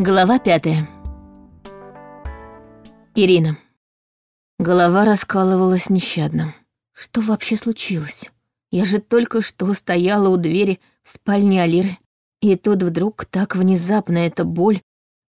Глава пятая. Ирина. Голова раскалывалась нещадно. Что вообще случилось? Я же только что стояла у двери в спальне Алиры, и тут вдруг так внезапно эта боль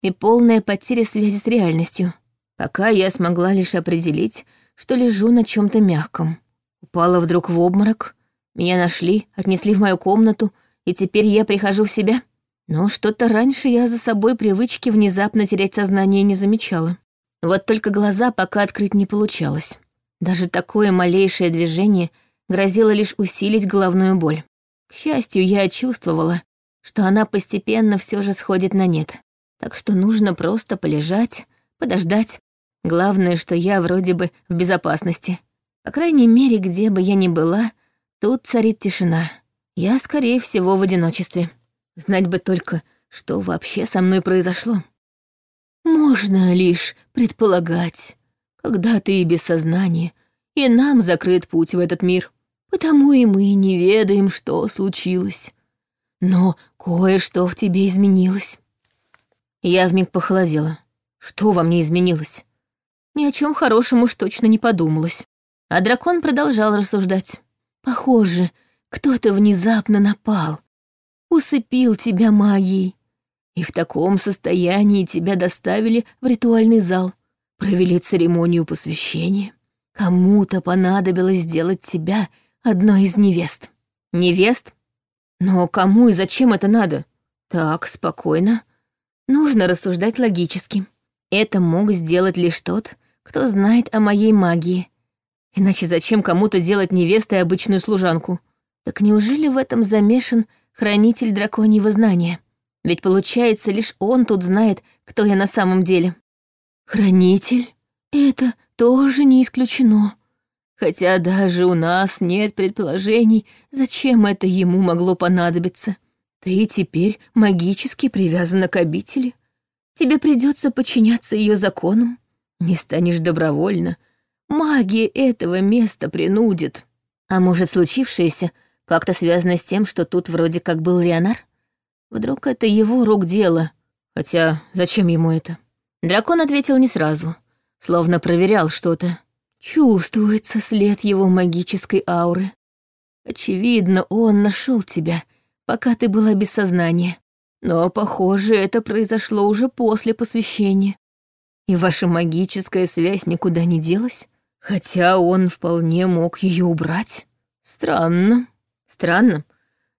и полная потеря связи с реальностью. Пока я смогла лишь определить, что лежу на чем то мягком. Упала вдруг в обморок, меня нашли, отнесли в мою комнату, и теперь я прихожу в себя. Но что-то раньше я за собой привычки внезапно терять сознание не замечала. Вот только глаза пока открыть не получалось. Даже такое малейшее движение грозило лишь усилить головную боль. К счастью, я чувствовала, что она постепенно все же сходит на нет. Так что нужно просто полежать, подождать. Главное, что я вроде бы в безопасности. По крайней мере, где бы я ни была, тут царит тишина. Я, скорее всего, в одиночестве. Знать бы только, что вообще со мной произошло. Можно лишь предполагать, когда ты без сознания, и нам закрыт путь в этот мир. Потому и мы не ведаем, что случилось. Но кое-что в тебе изменилось. Я вмиг похолодела. Что во мне изменилось? Ни о чем хорошем уж точно не подумалось. А дракон продолжал рассуждать. Похоже, кто-то внезапно напал, усыпил тебя магией. И в таком состоянии тебя доставили в ритуальный зал, провели церемонию посвящения. Кому-то понадобилось сделать тебя одной из невест. Невест? Но кому и зачем это надо? Так, спокойно. Нужно рассуждать логически. Это мог сделать лишь тот, кто знает о моей магии. Иначе зачем кому-то делать невестой обычную служанку? Так неужели в этом замешан хранитель драконьего знания. Ведь получается, лишь он тут знает, кто я на самом деле. Хранитель? Это тоже не исключено. Хотя даже у нас нет предположений, зачем это ему могло понадобиться. Ты теперь магически привязана к обители. Тебе придется подчиняться ее законам. Не станешь добровольно. Магия этого места принудит. А может, случившееся как-то связано с тем, что тут вроде как был Леонар? Вдруг это его рук дело? Хотя зачем ему это? Дракон ответил не сразу, словно проверял что-то. Чувствуется след его магической ауры. Очевидно, он нашел тебя, пока ты была без сознания. Но, похоже, это произошло уже после посвящения. И ваша магическая связь никуда не делась, хотя он вполне мог ее убрать. Странно. Странно.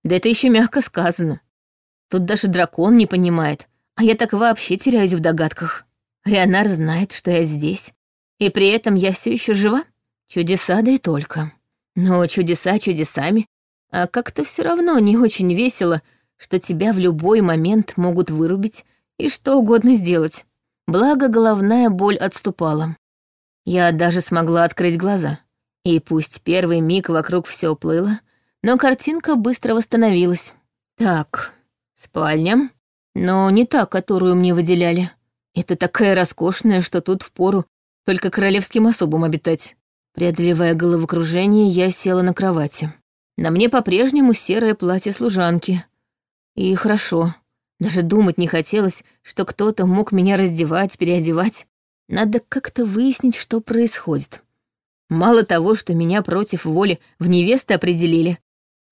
Да это еще мягко сказано. Тут даже дракон не понимает, а я так вообще теряюсь в догадках. Рионар знает, что я здесь, и при этом я все еще жива. Чудеса, да и только. Но чудеса чудесами, а как-то все равно не очень весело, что тебя в любой момент могут вырубить и что угодно сделать. Благо, головная боль отступала. Я даже смогла открыть глаза. И пусть первый миг вокруг все плыло, но картинка быстро восстановилась. Так, спальня, но не та, которую мне выделяли. Это такая роскошная, что тут впору только королевским особам обитать. Преодолевая головокружение, я села на кровати. На мне по-прежнему серое платье служанки. И хорошо. Даже думать не хотелось, что кто-то мог меня раздевать, переодевать. Надо как-то выяснить, что происходит. Мало того, что меня против воли в невесты определили,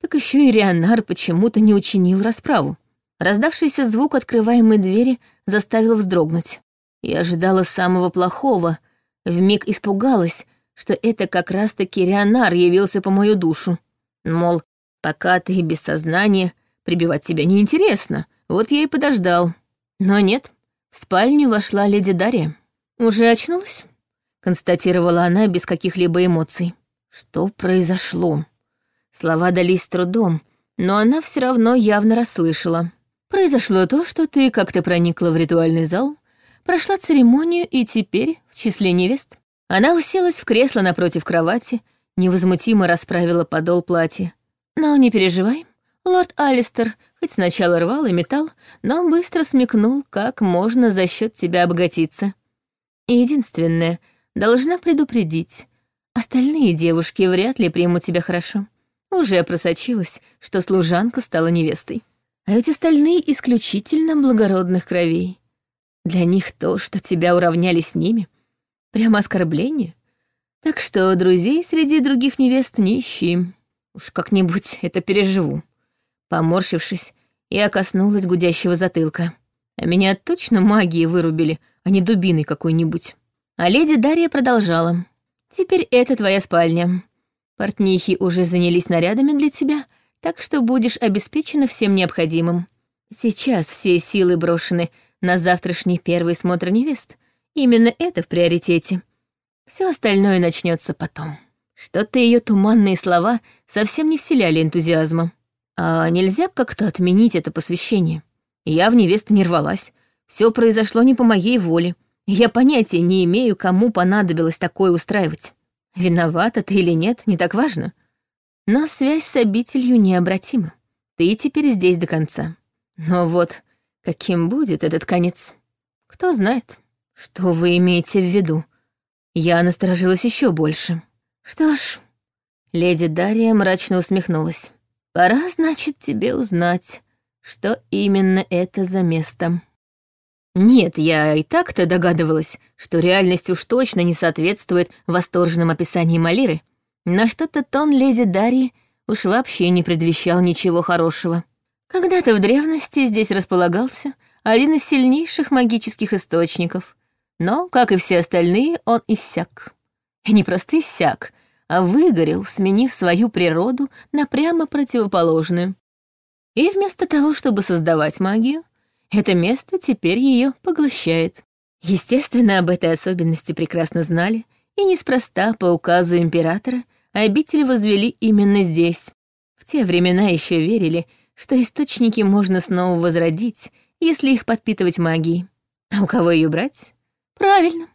так еще и Рионар почему-то не учинил расправу. Раздавшийся звук открываемой двери заставил вздрогнуть. Я ожидала самого плохого, вмиг испугалась, что это как раз-таки Рионар явился по мою душу. Мол, пока ты без сознания, прибивать тебя неинтересно, вот я и подождал. Но нет, в спальню вошла леди Дарья. «Уже очнулась?» — констатировала она без каких-либо эмоций. «Что произошло?» Слова дались с трудом, но она все равно явно расслышала. Произошло то, что ты как-то проникла в ритуальный зал, прошла церемонию и теперь в числе невест. Она уселась в кресло напротив кровати, невозмутимо расправила подол платья. Но не переживай, лорд Алистер хоть сначала рвал и метал, но быстро смекнул, как можно за счет тебя обогатиться. Единственное, должна предупредить, остальные девушки вряд ли примут тебя хорошо. Уже просочилась, что служанка стала невестой. А ведь остальные исключительно благородных кровей. Для них то, что тебя уравняли с ними, прямо оскорбление. Так что друзей среди других невест не ищи. Уж как-нибудь это переживу. Поморщившись, я коснулась гудящего затылка. А меня точно магии вырубили, а не дубиной какой-нибудь. А леди Дарья продолжала. «Теперь это твоя спальня. Портнихи уже занялись нарядами для тебя, так что будешь обеспечена всем необходимым. Сейчас все силы брошены на завтрашний первый смотр невест. Именно это в приоритете. Все остальное начнется потом. Что-то ее туманные слова совсем не вселяли энтузиазма. А нельзя как-то отменить это посвящение? Я в невесту не рвалась. Все произошло не по моей воле. Я понятия не имею, кому понадобилось такое устраивать. Виновата ты или нет, не так важно. Но связь с обителью необратима. Ты теперь здесь до конца. Но вот каким будет этот конец? Кто знает. Что вы имеете в виду? Я насторожилась еще больше. Что ж, леди Дарья мрачно усмехнулась. Пора, значит, тебе узнать, что именно это за место. Нет, я и так-то догадывалась, что реальность уж точно не соответствует восторженным описаниям Алиры. На что-то тон леди Дарьи уж вообще не предвещал ничего хорошего. Когда-то в древности здесь располагался один из сильнейших магических источников, но, как и все остальные, он иссяк. И не просто иссяк, а выгорел, сменив свою природу на прямо противоположную. И вместо того, чтобы создавать магию, это место теперь ее поглощает. Естественно, об этой особенности прекрасно знали, и неспроста по указу императора обитель возвели именно здесь. В те времена еще верили, что источники можно снова возродить, если их подпитывать магией. А у кого ее брать? Правильно.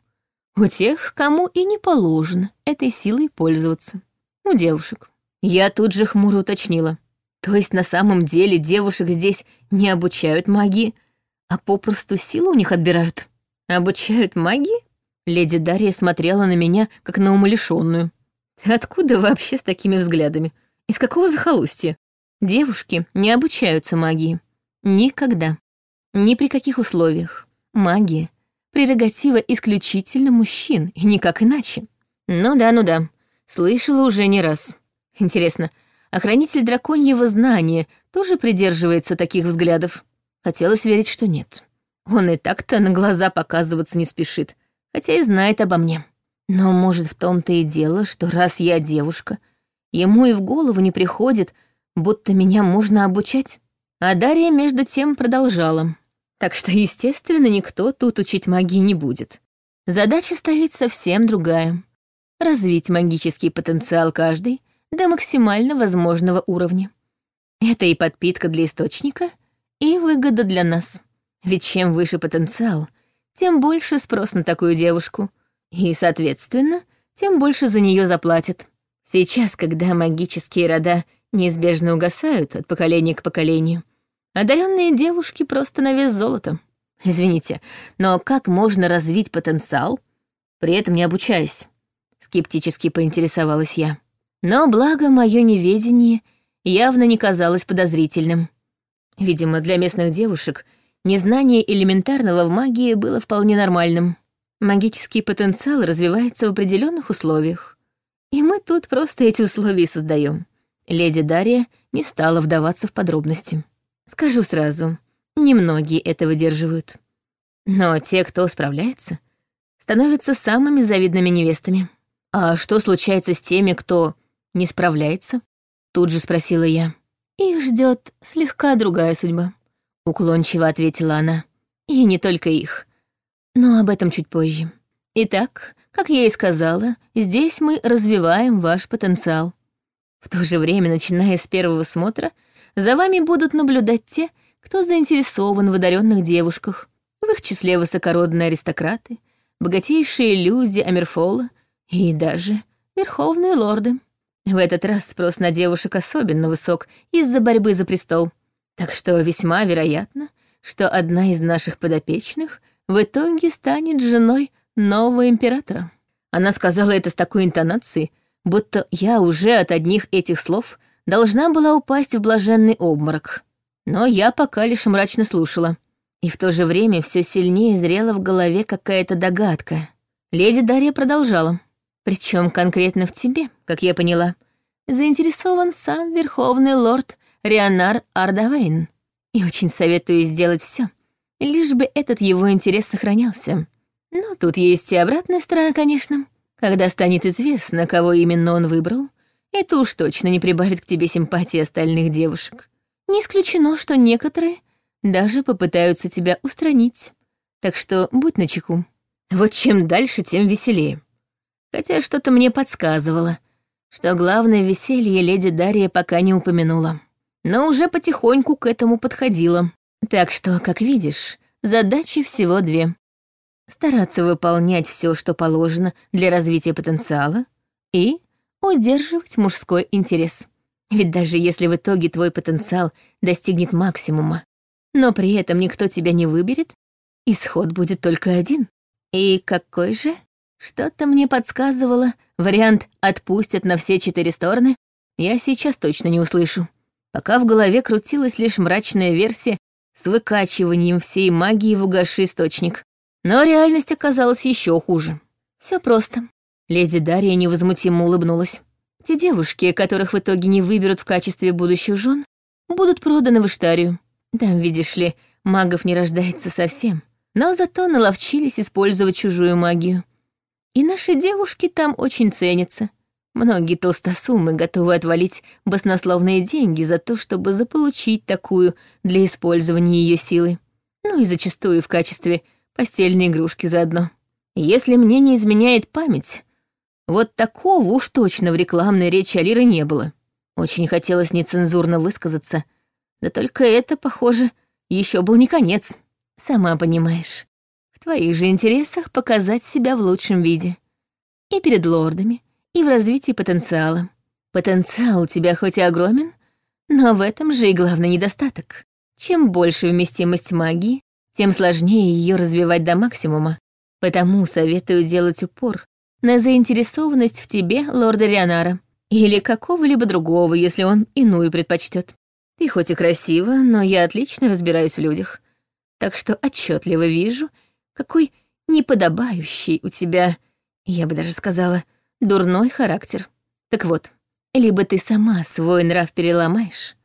У тех, кому и не положено этой силой пользоваться. У девушек. Я тут же хмуро уточнила. То есть на самом деле девушек здесь не обучают магии, а попросту силу у них отбирают. Обучают магии? Леди Дарья смотрела на меня, как на умалишенную. Откуда вообще с такими взглядами? Из какого захолустья? Девушки не обучаются магии. Никогда. Ни при каких условиях. Магия — прерогатива исключительно мужчин, и никак иначе. Ну да, ну да. Слышала уже не раз. Интересно, охранитель драконьего знания тоже придерживается таких взглядов? Хотелось верить, что нет. Он и так-то на глаза показываться не спешит, хотя и знает обо мне. Но, может, в том-то и дело, что раз я девушка, ему и в голову не приходит, будто меня можно обучать. А Дарья, между тем, продолжала. Так что, естественно, никто тут учить магии не будет. Задача стоит совсем другая. Развить магический потенциал каждый до максимально возможного уровня. Это и подпитка для источника — и выгода для нас. Ведь чем выше потенциал, тем больше спрос на такую девушку. И, соответственно, тем больше за нее заплатят. Сейчас, когда магические рода неизбежно угасают от поколения к поколению, одаренные девушки просто на вес золота. Извините, но как можно развить потенциал, при этом не обучаясь? Скептически поинтересовалась я. Но благо мое неведение явно не казалось подозрительным. Видимо, для местных девушек незнание элементарного в магии было вполне нормальным. Магический потенциал развивается в определенных условиях. И мы тут просто эти условия создаем. Леди Дарья не стала вдаваться в подробности. Скажу сразу, немногие это выдерживают. Но те, кто справляется, становятся самыми завидными невестами. А что случается с теми, кто не справляется? Тут же спросила я. «Их ждет слегка другая судьба», — уклончиво ответила она. «И не только их. Но об этом чуть позже. Итак, как я и сказала, здесь мы развиваем ваш потенциал. В то же время, начиная с первого смотра, за вами будут наблюдать те, кто заинтересован в одаренных девушках, в их числе высокородные аристократы, богатейшие люди Амерфола и даже верховные лорды. В этот раз спрос на девушек особенно высок из-за борьбы за престол. Так что весьма вероятно, что одна из наших подопечных в итоге станет женой нового императора. Она сказала это с такой интонацией, будто я уже от одних этих слов должна была упасть в блаженный обморок. Но я пока лишь мрачно слушала. И в то же время все сильнее зрела в голове какая-то догадка. Леди Дарья продолжала. Причем конкретно в тебе, как я поняла, заинтересован сам верховный лорд Рионар Ардавейн. И очень советую сделать все, лишь бы этот его интерес сохранялся. Но тут есть и обратная сторона, конечно. Когда станет известно, кого именно он выбрал, это уж точно не прибавит к тебе симпатии остальных девушек. Не исключено, что некоторые даже попытаются тебя устранить. Так что будь начеку. Вот чем дальше, тем веселее. Хотя что-то мне подсказывало, что главное веселье леди Дарья пока не упомянула. Но уже потихоньку к этому подходила. Так что, как видишь, задачи всего две. Стараться выполнять все, что положено для развития потенциала, и удерживать мужской интерес. Ведь даже если в итоге твой потенциал достигнет максимума, но при этом никто тебя не выберет, исход будет только один. И какой же? Что-то мне подсказывало, вариант «отпустят на все четыре стороны» я сейчас точно не услышу. Пока в голове крутилась лишь мрачная версия с выкачиванием всей магии в угасший источник. Но реальность оказалась еще хуже. Все просто. Леди Дарья невозмутимо улыбнулась. Те девушки, которых в итоге не выберут в качестве будущих жен, будут проданы в Иштарию. Там, видишь ли, магов не рождается совсем. Но зато наловчились использовать чужую магию. И наши девушки там очень ценятся. Многие толстосумы готовы отвалить баснословные деньги за то, чтобы заполучить такую для использования ее силы. Ну и зачастую в качестве постельной игрушки заодно. Если мне не изменяет память, вот такого уж точно в рекламной речи Алиры не было. Очень хотелось нецензурно высказаться, да только это, похоже, еще был не конец. Сама понимаешь, твоих же интересах показать себя в лучшем виде. И перед лордами, и в развитии потенциала. Потенциал у тебя хоть и огромен, но в этом же и главный недостаток. Чем больше вместимость магии, тем сложнее ее развивать до максимума. Потому советую делать упор на заинтересованность в тебе лорда Рионара. Или какого-либо другого, если он иную предпочтет. Ты хоть и красива, но я отлично разбираюсь в людях. Так что отчетливо вижу, какой неподобающий у тебя, я бы даже сказала, дурной характер. Так вот, либо ты сама свой нрав переломаешь,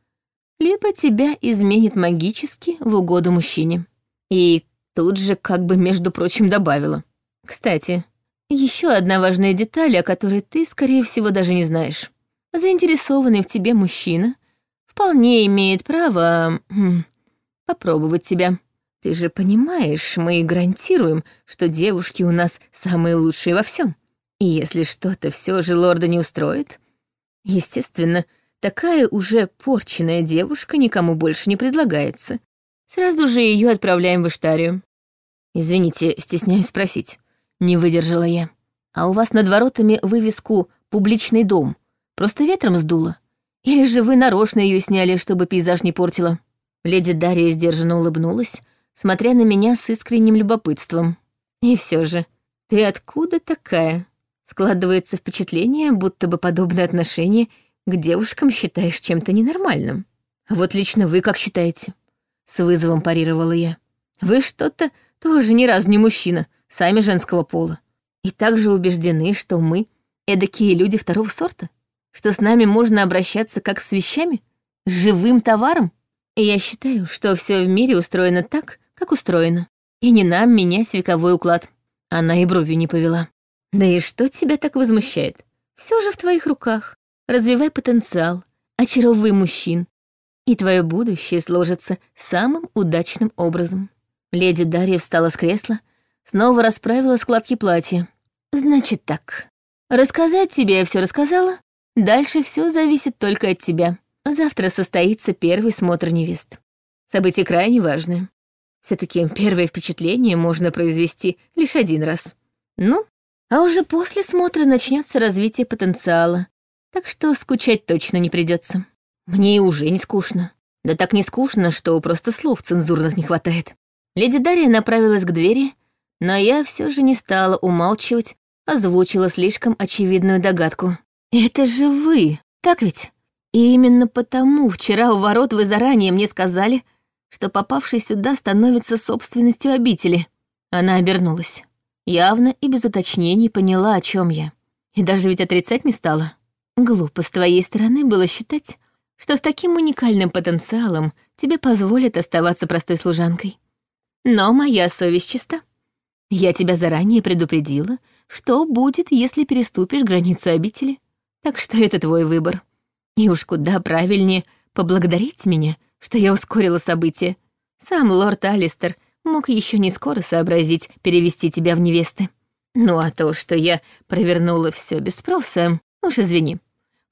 либо тебя изменит магически в угоду мужчине. И тут же как бы, между прочим, добавила. Кстати, еще одна важная деталь, о которой ты, скорее всего, даже не знаешь. Заинтересованный в тебе мужчина вполне имеет право хм, попробовать тебя. Ты же понимаешь, мы гарантируем, что девушки у нас самые лучшие во всем. И если что-то все же лорда не устроит, естественно, такая уже порченная девушка никому больше не предлагается. Сразу же ее отправляем в Иштарию. Извините, стесняюсь спросить. Не выдержала я. А у вас над воротами вывеску «Публичный дом» просто ветром сдуло? Или же вы нарочно ее сняли, чтобы пейзаж не портило? Леди Дарья сдержанно улыбнулась, смотря на меня с искренним любопытством. И все же, ты откуда такая? Складывается впечатление, будто бы подобное отношение к девушкам считаешь чем-то ненормальным. А вот лично вы как считаете? С вызовом парировала я. Вы что-то тоже ни разу не мужчина, сами женского пола. И также убеждены, что мы — эдакие люди второго сорта? Что с нами можно обращаться как с вещами? С живым товаром? И я считаю, что все в мире устроено так, как устроено. И не нам менять вековой уклад. Она и бровью не повела. Да и что тебя так возмущает? Все же в твоих руках. Развивай потенциал, очаровывай мужчин, и твое будущее сложится самым удачным образом. Леди Дарья встала с кресла, снова расправила складки платья. Значит так, рассказать тебе я все рассказала, дальше все зависит только от тебя. Завтра состоится первый смотр невест. Событие крайне важное. Все таки первое впечатление можно произвести лишь один раз. Ну, а уже после смотра начнется развитие потенциала, так что скучать точно не придется. Мне и уже не скучно. Да так не скучно, что просто слов цензурных не хватает. Леди Дарья направилась к двери, но я все же не стала умалчивать, озвучила слишком очевидную догадку. «Это же вы, так ведь? И именно потому вчера у ворот вы заранее мне сказали, что попавший сюда становится собственностью обители. Она обернулась. Явно и без уточнений поняла, о чем я. И даже ведь отрицать не стала. Глупо с твоей стороны было считать, что с таким уникальным потенциалом тебе позволят оставаться простой служанкой. Но моя совесть чиста. Я тебя заранее предупредила, что будет, если переступишь границу обители. Так что это твой выбор. И уж куда правильнее поблагодарить меня, что я ускорила события. Сам лорд Алистер мог еще не скоро сообразить перевести тебя в невесты. Ну а то, что я провернула все без спроса, уж извини.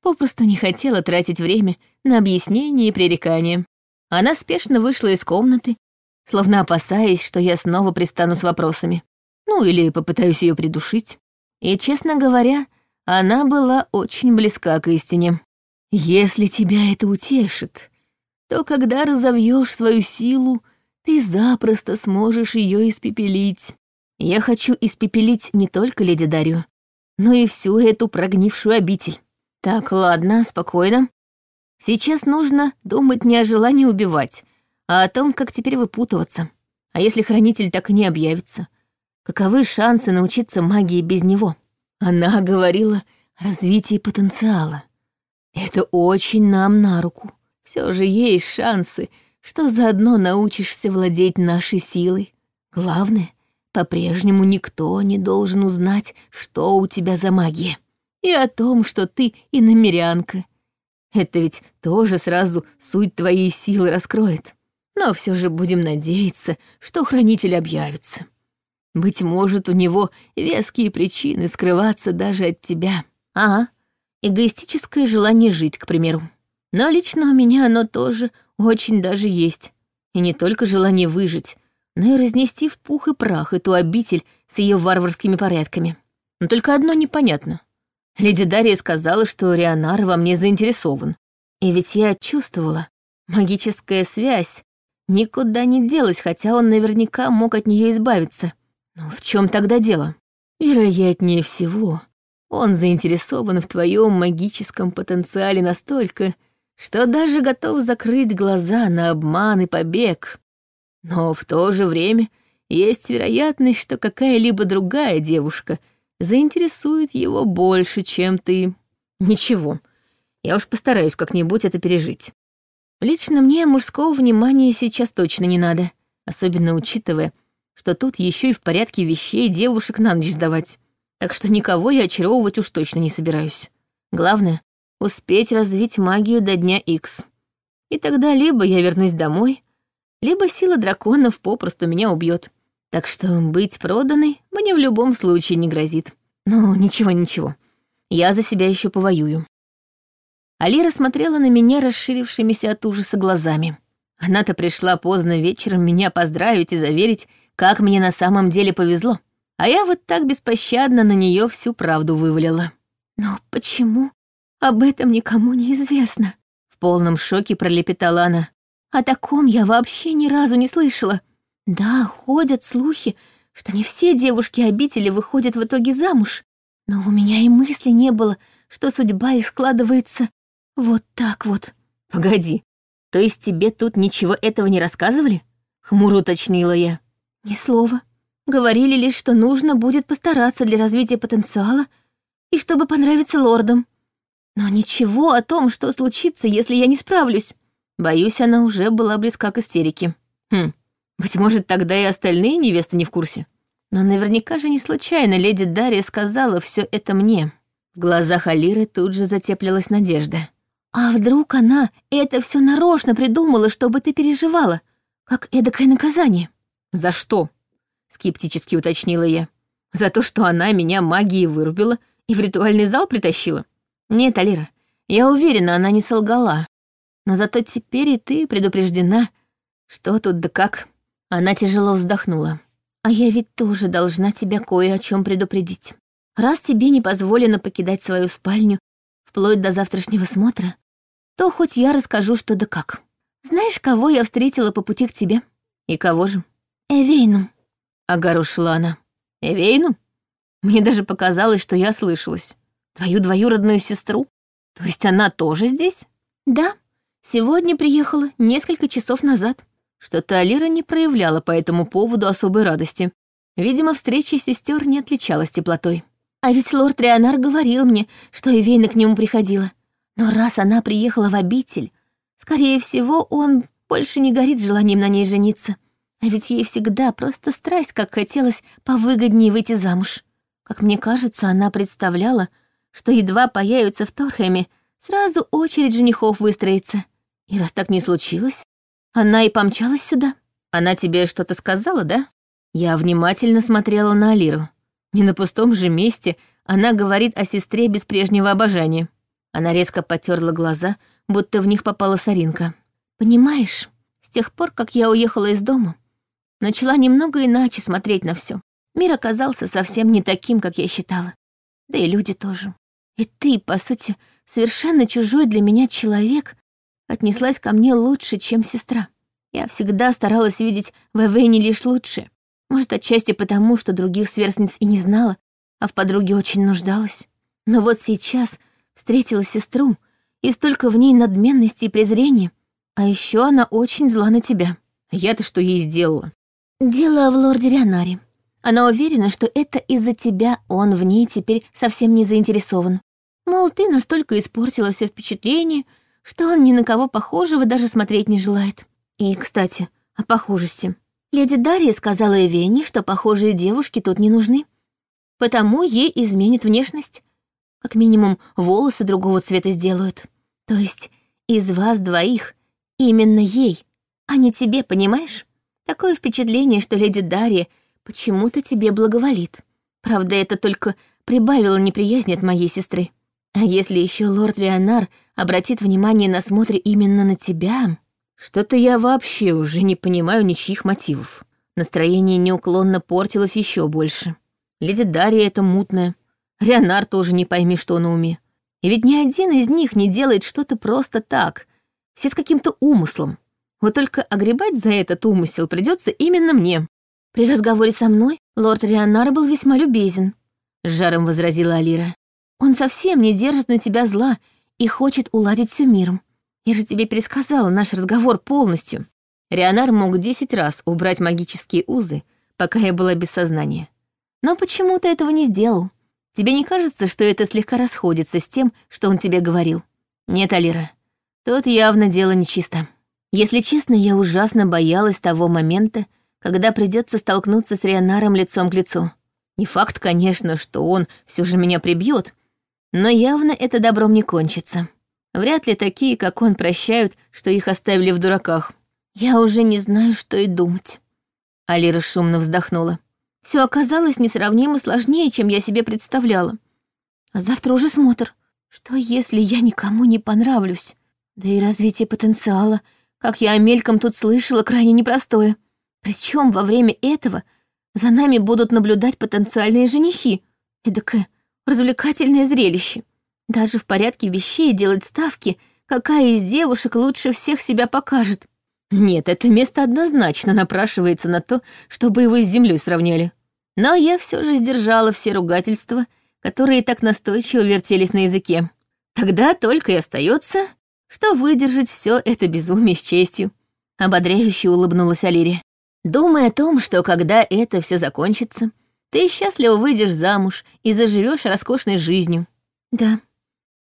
Попросту не хотела тратить время на объяснение и пререкания. Она спешно вышла из комнаты, словно опасаясь, что я снова пристану с вопросами. Ну или попытаюсь ее придушить. И, честно говоря, она была очень близка к истине. Если тебя это утешит, то когда разовьешь свою силу, ты запросто сможешь ее испепелить. Я хочу испепелить не только леди Дарью, но и всю эту прогнившую обитель. Так, ладно, спокойно. Сейчас нужно думать не о желании убивать, а о том, как теперь выпутываться. А если хранитель так и не объявится? Каковы шансы научиться магии без него? Она говорила о развитии потенциала. Это очень нам на руку. Все же есть шансы, что заодно научишься владеть нашей силой. Главное, по-прежнему никто не должен узнать, что у тебя за магия. И о том, что ты иномерянка. Это ведь тоже сразу суть твоей силы раскроет. Но все же будем надеяться, что хранитель объявится. Быть может, у него веские причины скрываться даже от тебя. Ага, эгоистическое желание жить, к примеру. Но лично у меня оно тоже очень даже есть. И не только желание выжить, но и разнести в пух и прах эту обитель с ее варварскими порядками. Но только одно непонятно. Леди Дарья сказала, что Рионар во мне заинтересован. И ведь я чувствовала, магическая связь никуда не делась, хотя он наверняка мог от нее избавиться. Но в чем тогда дело? Вероятнее всего, он заинтересован в твоем магическом потенциале настолько, что даже готов закрыть глаза на обман и побег. Но в то же время есть вероятность, что какая-либо другая девушка заинтересует его больше, чем ты. Ничего, я уж постараюсь как-нибудь это пережить. Лично мне мужского внимания сейчас точно не надо, особенно учитывая, что тут еще и в порядке вещей девушек на ночь сдавать. Так что никого я очаровывать уж точно не собираюсь. Главное — успеть развить магию до дня Икс. И тогда либо я вернусь домой, либо сила драконов попросту меня убьет. Так что быть проданной мне в любом случае не грозит. Ну, ничего-ничего. Я за себя еще повоюю. Алира смотрела на меня расширившимися от ужаса глазами. Она-то пришла поздно вечером меня поздравить и заверить, как мне на самом деле повезло. А я вот так беспощадно на нее всю правду вывалила. Но почему об этом никому не известно? В полном шоке пролепетала она. О таком я вообще ни разу не слышала. Да, ходят слухи, что не все девушки обители выходят в итоге замуж. Но у меня и мысли не было, что судьба их складывается вот так вот. Погоди, то есть тебе тут ничего этого не рассказывали? Хмуро уточнила я. Ни слова. Говорили лишь, что нужно будет постараться для развития потенциала и чтобы понравиться лордам. Но ничего о том, что случится, если я не справлюсь. Боюсь, она уже была близка к истерике. Хм, быть может, тогда и остальные невесты не в курсе. Но наверняка же не случайно леди Дарья сказала все это мне. В глазах Алиры тут же затеплилась надежда. А вдруг она это все нарочно придумала, чтобы ты переживала, как эдакое наказание? «За что?» — скептически уточнила я. «За то, что она меня магией вырубила и в ритуальный зал притащила?» «Нет, Алира, я уверена, она не солгала. Но зато теперь и ты предупреждена. Что тут да как?» Она тяжело вздохнула. «А я ведь тоже должна тебя кое о чем предупредить. Раз тебе не позволено покидать свою спальню вплоть до завтрашнего смотра, то хоть я расскажу, что да как. Знаешь, кого я встретила по пути к тебе? И кого же? «Эвейну», — огорошила она. «Эвейну? Мне даже показалось, что я слышалась. Твою двоюродную сестру? То есть она тоже здесь?» «Да, сегодня приехала, несколько часов назад. Что-то Алира не проявляла по этому поводу особой радости. Видимо, встреча сестер не отличалась теплотой. А ведь лорд Реонар говорил мне, что Эвейна к нему приходила. Но раз она приехала в обитель, скорее всего, он больше не горит желанием на ней жениться. А ведь ей всегда просто страсть, как хотелось повыгоднее выйти замуж. Как мне кажется, она представляла, что едва появится в Торхеме, сразу очередь женихов выстроится. И раз так не случилось, она и помчалась сюда. Она тебе что-то сказала, да? Я внимательно смотрела на Алиру. Не на пустом же месте она говорит о сестре без прежнего обожания. Она резко потерла глаза, будто в них попала соринка. «Понимаешь, с тех пор, как я уехала из дома, начала немного иначе смотреть на все. Мир оказался совсем не таким, как я считала. Да и люди тоже. И ты, по сути, совершенно чужой для меня человек, отнеслась ко мне лучше, чем сестра. Я всегда старалась видеть в Эвейне лишь лучшее. Может, отчасти потому, что других сверстниц и не знала, а в подруге очень нуждалась. Но вот сейчас встретила сестру, и столько в ней надменности и презрения. А еще она очень зла на тебя. Я-то что ей сделала? Дело в лорде Рионаре. Она уверена, что это из-за тебя он в ней теперь совсем не заинтересован. Мол, ты настолько испортила все впечатление, что он ни на кого похожего даже смотреть не желает. И, кстати, о похожести. Леди Дарья сказала Эвенни, что похожие девушки тут не нужны. Потому ей изменит внешность. Как минимум, волосы другого цвета сделают. То есть из вас двоих именно ей, а не тебе, понимаешь? Такое впечатление, что леди Дарья почему-то тебе благоволит. Правда, это только прибавило неприязни от моей сестры. А если еще лорд Рионар обратит внимание на смотре именно на тебя, что-то я вообще уже не понимаю ничьих мотивов. Настроение неуклонно портилось еще больше. Леди Дарья это мутная. Рионар тоже не пойми, что на уме. И ведь ни один из них не делает что-то просто так. Все с каким-то умыслом. Вот только огребать за этот умысел придется именно мне. При разговоре со мной лорд Рионар был весьма любезен. С жаром возразила Алира. Он совсем не держит на тебя зла и хочет уладить все миром. Я же тебе пересказала наш разговор полностью. Рионар мог десять раз убрать магические узы, пока я была без сознания. Но почему ты этого не сделал? Тебе не кажется, что это слегка расходится с тем, что он тебе говорил? Нет, Алира, тут явно дело нечисто. Если честно, я ужасно боялась того момента, когда придется столкнуться с Рионаром лицом к лицу. Не факт, конечно, что он все же меня прибьет, но явно это добром не кончится. Вряд ли такие, как он, прощают, что их оставили в дураках. Я уже не знаю, что и думать. Алира шумно вздохнула. Все оказалось несравнимо сложнее, чем я себе представляла. А завтра уже смотр. Что, если я никому не понравлюсь? Да и развитие потенциала, как я мельком тут слышала, крайне непростое. Причем во время этого за нами будут наблюдать потенциальные женихи. Эдакое развлекательное зрелище. Даже в порядке вещей делать ставки, какая из девушек лучше всех себя покажет. Нет, это место однозначно напрашивается на то, чтобы его с землей сравняли. Но я все же сдержала все ругательства, которые так настойчиво вертелись на языке. Тогда только и остается, что выдержать все это безумие с честью. Ободряюще улыбнулась Алире. Думая о том, что когда это все закончится, ты счастливо выйдешь замуж и заживешь роскошной жизнью. Да,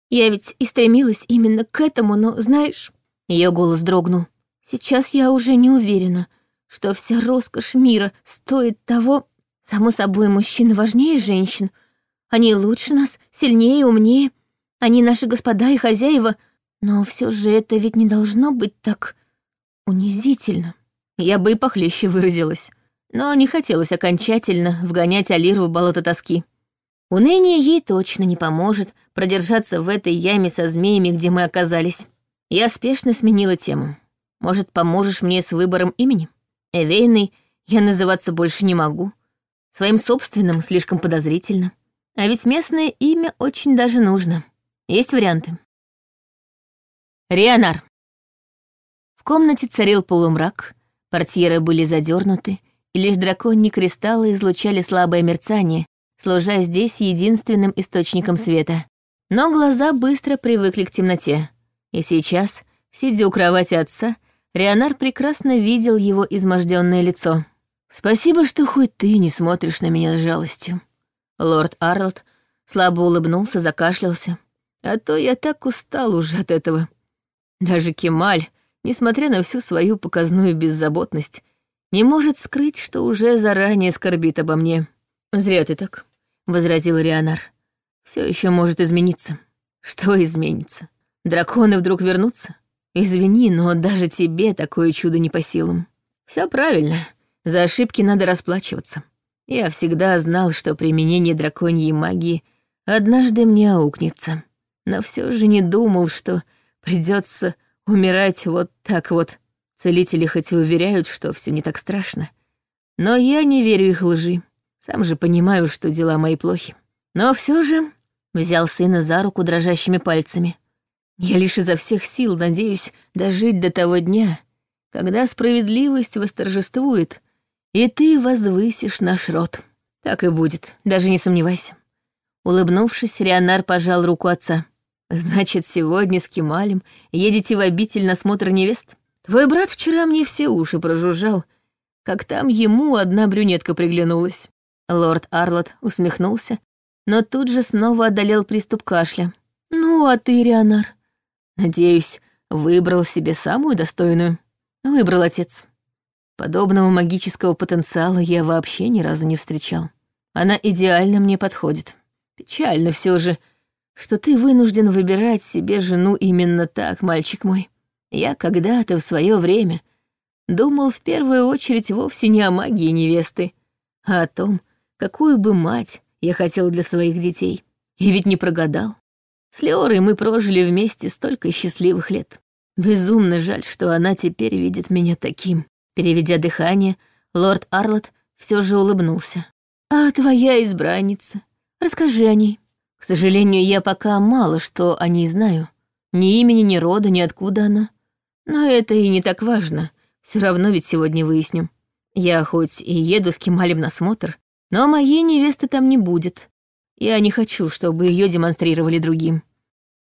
я ведь и стремилась именно к этому, но, знаешь...» Ее голос дрогнул. «Сейчас я уже не уверена, что вся роскошь мира стоит того... Само собой, мужчины важнее женщин. Они лучше нас, сильнее и умнее. Они наши господа и хозяева. Но все же это ведь не должно быть так унизительно. Я бы и похлеще выразилась. Но не хотелось окончательно вгонять Алиру в болото тоски. Уныние ей точно не поможет продержаться в этой яме со змеями, где мы оказались. Я спешно сменила тему. Может, поможешь мне с выбором имени? Эвейной я называться больше не могу. Своим собственным слишком подозрительно. А ведь местное имя очень даже нужно. Есть варианты. Рионар. В комнате царил полумрак, портьеры были задернуты, и лишь драконьи кристаллы излучали слабое мерцание, служа здесь единственным источником света. Но глаза быстро привыкли к темноте. И сейчас, сидя у кровати отца, Рионар прекрасно видел его изможденное лицо. «Спасибо, что хоть ты не смотришь на меня с жалостью». Лорд Арлот слабо улыбнулся, закашлялся. «А то я так устал уже от этого. Даже Кемаль, несмотря на всю свою показную беззаботность, не может скрыть, что уже заранее скорбит обо мне. «Зря ты так», — возразил Рионар. Все еще может измениться». «Что изменится? Драконы вдруг вернутся? Извини, но даже тебе такое чудо не по силам. Все правильно, за ошибки надо расплачиваться. Я всегда знал, что применение драконьей магии однажды мне аукнется, но все же не думал, что придется умирать вот так вот. Целители хоть и уверяют, что все не так страшно, но я не верю их лжи. Сам же понимаю, что дела мои плохи. Но все же взял сына за руку дрожащими пальцами. Я лишь изо всех сил надеюсь дожить до того дня, когда справедливость восторжествует, и ты возвысишь наш род. Так и будет, даже не сомневайся. Улыбнувшись, Рионар пожал руку отца. «Значит, сегодня с Кемалем едете в обитель на смотр невест? Твой брат вчера мне все уши прожужжал, как там ему одна брюнетка приглянулась». Лорд Арлот усмехнулся, но тут же снова одолел приступ кашля. «Ну, а ты, Рионар, надеюсь, выбрал себе самую достойную?» «Выбрал отец. Подобного магического потенциала я вообще ни разу не встречал. Она идеально мне подходит. Печально все же, что ты вынужден выбирать себе жену именно так, мальчик мой. Я когда-то в свое время думал в первую очередь вовсе не о магии невесты, а о том, какую бы мать я хотел для своих детей. И ведь не прогадал. С Леорой мы прожили вместе столько счастливых лет. Безумно жаль, что она теперь видит меня таким. Переведя дыхание, лорд Арлот все же улыбнулся. «А твоя избранница? Расскажи о ней. К сожалению, я пока мало что о ней знаю. Ни имени, ни рода, ни откуда она. Но это и не так важно. Все равно ведь сегодня выясним. Я хоть и еду с Кемалем на смотр, но моей невесты там не будет. Я не хочу, чтобы ее демонстрировали другим.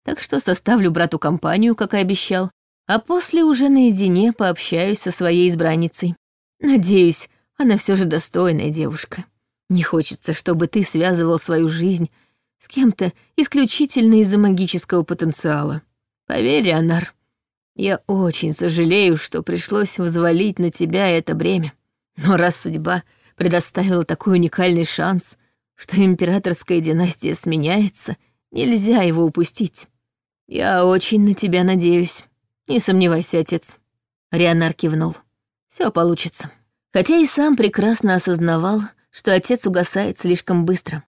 Так что составлю брату компанию, как и обещал, а после уже наедине пообщаюсь со своей избранницей. Надеюсь, она все же достойная девушка. Не хочется, чтобы ты связывал свою жизнь с кем-то исключительно из-за магического потенциала. Поверь, Анар, я очень сожалею, что пришлось взвалить на тебя это бремя. Но раз судьба предоставила такой уникальный шанс, что императорская династия сменяется, нельзя его упустить. Я очень на тебя надеюсь. Не сомневайся, отец. Рионар кивнул. Все получится. Хотя и сам прекрасно осознавал, что отец угасает слишком быстро.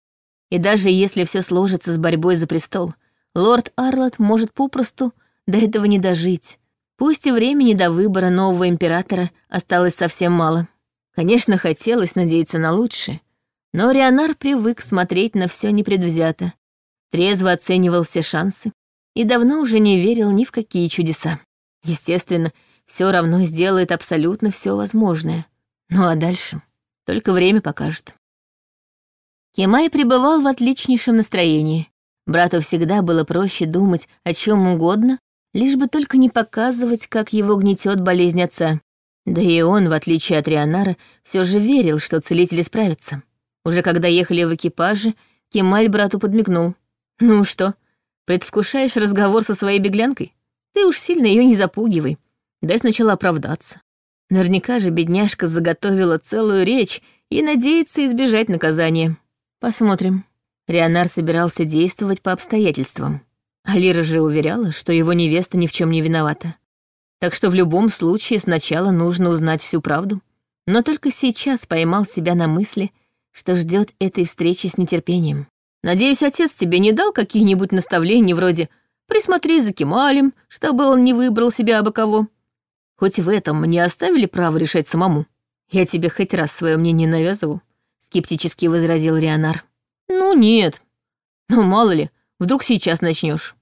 И даже если все сложится с борьбой за престол, лорд Арлот может попросту до этого не дожить. Пусть и времени до выбора нового императора осталось совсем мало. Конечно, хотелось надеяться на лучшее, но Рионар привык смотреть на все непредвзято, трезво оценивал все шансы и давно уже не верил ни в какие чудеса. Естественно, все равно сделает абсолютно все возможное. Ну а дальше только время покажет. Кемай пребывал в отличнейшем настроении. Брату всегда было проще думать о чем угодно, лишь бы только не показывать, как его гнетет болезнь отца. Да и он, в отличие от Рионара, все же верил, что целители справятся. Уже когда ехали в экипаже, Кемаль брату подмигнул. «Ну что, предвкушаешь разговор со своей беглянкой? Ты уж сильно ее не запугивай. Дай сначала оправдаться. Наверняка же бедняжка заготовила целую речь и надеется избежать наказания. Посмотрим». Рионар собирался действовать по обстоятельствам. Алира же уверяла, что его невеста ни в чем не виновата. Так что в любом случае сначала нужно узнать всю правду. Но только сейчас поймал себя на мысли, что ждет этой встречи с нетерпением. Надеюсь, отец тебе не дал какие-нибудь наставления вроде «присмотри за Кемалем, чтобы он не выбрал себя абы кого». Хоть в этом мне оставили право решать самому. Я тебе хоть раз свое мнение навязывал, скептически возразил Рионар. Ну нет. Ну мало ли, вдруг сейчас начнешь.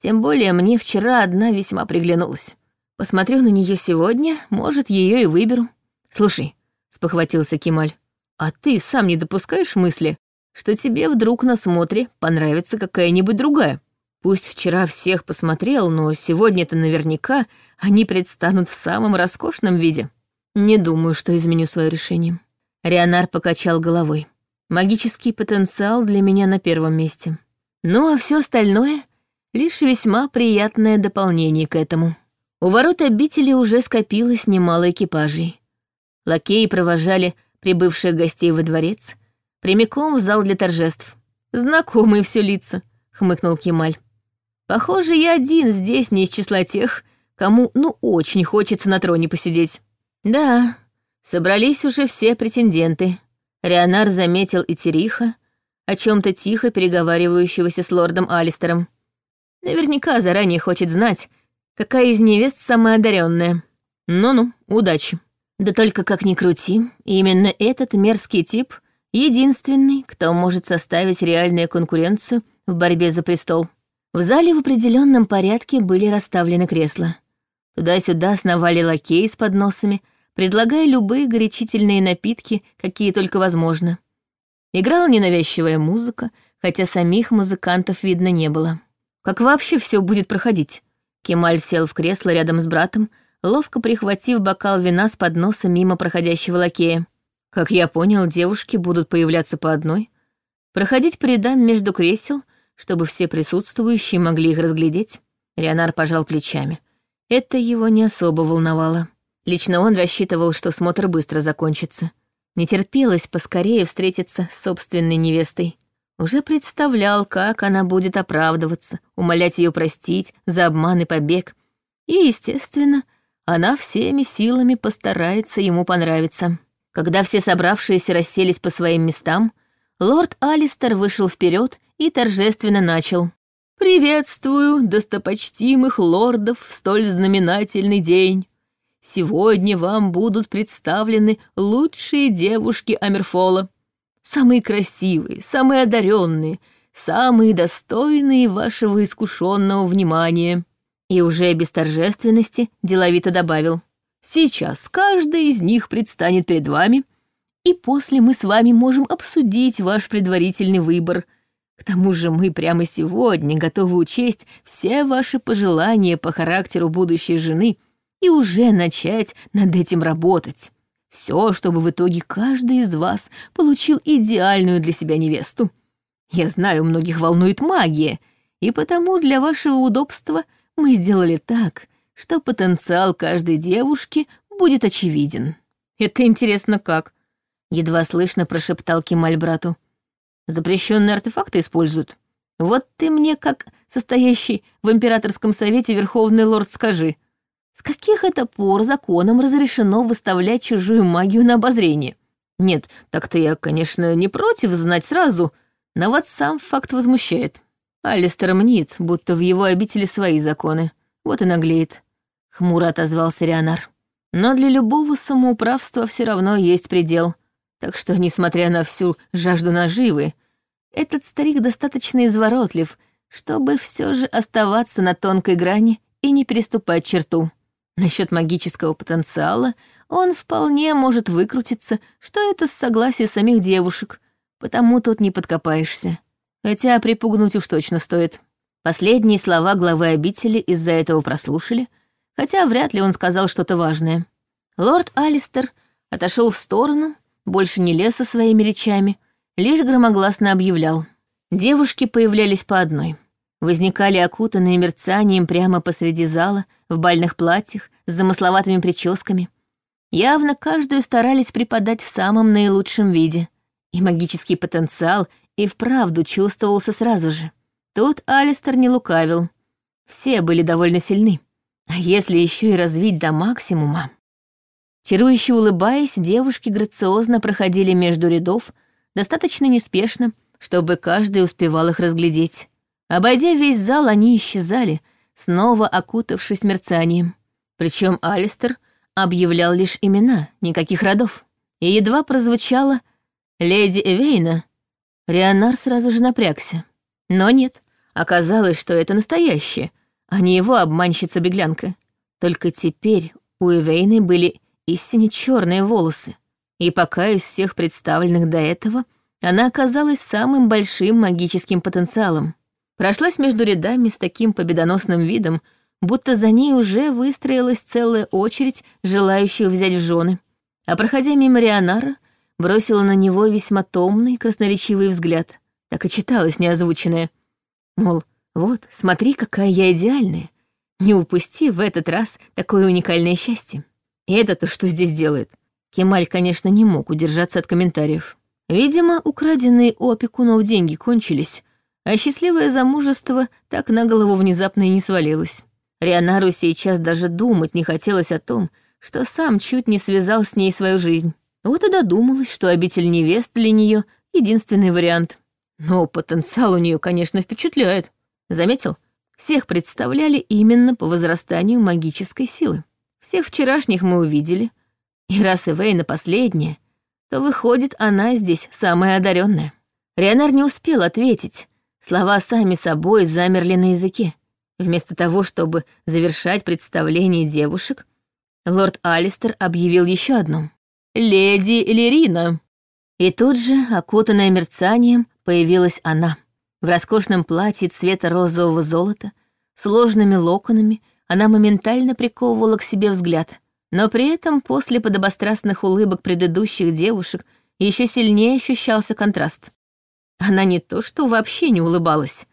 Тем более мне вчера одна весьма приглянулась. Посмотрю на нее сегодня, может, ее и выберу. Слушай, спохватился Кемаль, а ты сам не допускаешь мысли, что тебе вдруг на смотре понравится какая-нибудь другая? Пусть вчера всех посмотрел, но сегодня-то наверняка они предстанут в самом роскошном виде. Не думаю, что изменю свое решение. Рионар покачал головой. Магический потенциал для меня на первом месте. Ну а все остальное — лишь весьма приятное дополнение к этому. У ворот обители уже скопилось немало экипажей. Лакеи провожали прибывших гостей во дворец, прямиком в зал для торжеств. «Знакомые все лица», — хмыкнул Кемаль. «Похоже, я один здесь не из числа тех, кому ну очень хочется на троне посидеть». «Да, собрались уже все претенденты», Рионар заметил и Териха, о чем то тихо переговаривающегося с лордом Алистером. Наверняка заранее хочет знать, какая из невест самая одаренная. Ну-ну, удачи. Да только как ни крути, именно этот мерзкий тип — единственный, кто может составить реальную конкуренцию в борьбе за престол. В зале в определенном порядке были расставлены кресла. Туда-сюда сновали лакеи с подносами — предлагая любые горячительные напитки, какие только возможно. Играла ненавязчивая музыка, хотя самих музыкантов видно не было. Как вообще все будет проходить? Кемаль сел в кресло рядом с братом, ловко прихватив бокал вина с подноса мимо проходящего лакея. Как я понял, девушки будут появляться по одной, проходить по рядам между кресел, чтобы все присутствующие могли их разглядеть. Рионар пожал плечами. Это его не особо волновало. Лично он рассчитывал, что смотр быстро закончится. Не терпелось поскорее встретиться с собственной невестой. Уже представлял, как она будет оправдываться, умолять ее простить за обман и побег. И, естественно, она всеми силами постарается ему понравиться. Когда все собравшиеся расселись по своим местам, лорд Алистер вышел вперед и торжественно начал. «Приветствую достопочтимых лордов в столь знаменательный день. Сегодня вам будут представлены лучшие девушки Амерфола. Самые красивые, самые одаренные, самые достойные вашего искушенного внимания. И уже без торжественности деловито добавил. Сейчас каждая из них предстанет перед вами, и после мы с вами можем обсудить ваш предварительный выбор. К тому же мы прямо сегодня готовы учесть все ваши пожелания по характеру будущей жены — и уже начать над этим работать. Все, чтобы в итоге каждый из вас получил идеальную для себя невесту. Я знаю, многих волнует магия, и потому для вашего удобства мы сделали так, что потенциал каждой девушки будет очевиден. Это интересно как? Едва слышно прошептал Кемаль брату. Запрещенные артефакты используют. Вот ты мне, как состоящий в императорском совете верховный лорд, скажи — с каких это пор законом разрешено выставлять чужую магию на обозрение? Нет, так-то я, конечно, не против знать сразу, но вот сам факт возмущает. Алистер мнит, будто в его обители свои законы. Вот и наглеет. Хмуро отозвался Рионар. Но для любого самоуправства все равно есть предел. Так что, несмотря на всю жажду наживы, этот старик достаточно изворотлив, чтобы все же оставаться на тонкой грани и не переступать черту. Насчет магического потенциала он вполне может выкрутиться, что это с согласия самих девушек, потому тут не подкопаешься. Хотя припугнуть уж точно стоит. Последние слова главы обители из-за этого прослушали, хотя вряд ли он сказал что-то важное. Лорд Алистер отошел в сторону, больше не лез со своими речами, лишь громогласно объявлял. Девушки появлялись по одной — возникали окутанные мерцанием прямо посреди зала, в бальных платьях, с замысловатыми прическами. Явно каждую старались преподать в самом наилучшем виде. И магический потенциал и вправду чувствовался сразу же. Тут Алистер не лукавил. Все были довольно сильны. А если еще и развить до максимума? Чарующе улыбаясь, девушки грациозно проходили между рядов, достаточно неспешно, чтобы каждый успевал их разглядеть. Обойдя весь зал, они исчезали, снова окутавшись мерцанием. Причем Алистер объявлял лишь имена, никаких родов. И едва прозвучало «Леди Эвейна», Рионар сразу же напрягся. Но нет, оказалось, что это настоящее, а не его обманщица-беглянка. Только теперь у Эвейны были истинно черные волосы. И пока из всех представленных до этого она оказалась самым большим магическим потенциалом. Прошлась между рядами с таким победоносным видом, будто за ней уже выстроилась целая очередь желающих взять в жены. А проходя мимо Рионара, бросила на него весьма томный, красноречивый взгляд. Так и читалось неозвученное. Мол, вот, смотри, какая я идеальная. Не упусти в этот раз такое уникальное счастье. И это-то что здесь делает? Кемаль, конечно, не мог удержаться от комментариев. Видимо, украденные у опекунов деньги кончились, а счастливое замужество так на голову внезапно и не свалилось. Рионару сейчас даже думать не хотелось о том, что сам чуть не связал с ней свою жизнь. Вот и додумалась, что обитель невест для нее единственный вариант. Но потенциал у нее, конечно, впечатляет. Заметил? Всех представляли именно по возрастанию магической силы. Всех вчерашних мы увидели. И раз Ивейна последняя, то выходит, она здесь самая одаренная. Рионар не успел ответить. Слова сами собой замерли на языке. Вместо того, чтобы завершать представление девушек, лорд Алистер объявил еще одном. «Леди Лерина!» И тут же, окутанная мерцанием, появилась она. В роскошном платье цвета розового золота, сложными локонами, она моментально приковывала к себе взгляд, но при этом после подобострастных улыбок предыдущих девушек еще сильнее ощущался контраст. Она не то что вообще не улыбалась.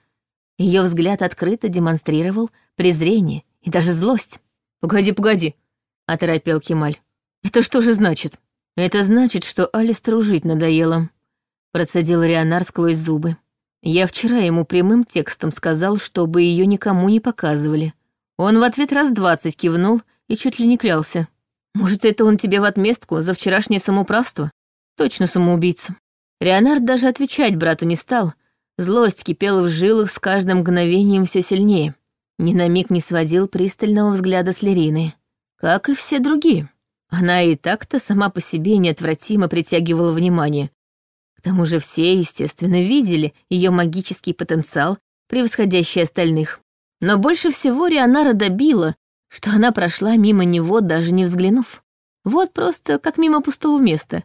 Ее взгляд открыто демонстрировал презрение и даже злость. «Погоди, погоди», — оторопел Кемаль. «Это что же значит?» «Это значит, что Алистеру жить надоело», — процедил Рионар сквозь зубы. Я вчера ему прямым текстом сказал, чтобы ее никому не показывали. Он в ответ раз двадцать кивнул и чуть ли не клялся. Может, это он тебе в отместку за вчерашнее самоуправство? Точно самоубийца. Рионард даже отвечать брату не стал. Злость кипела в жилах с каждым мгновением все сильнее. Ни на миг не сводил пристального взгляда с Лерины. Как и все другие. Она и так-то сама по себе неотвратимо притягивала внимание, тому же все, естественно, видели ее магический потенциал, превосходящий остальных. Но больше всего Рионара добила, что она прошла мимо него, даже не взглянув. Вот просто как мимо пустого места,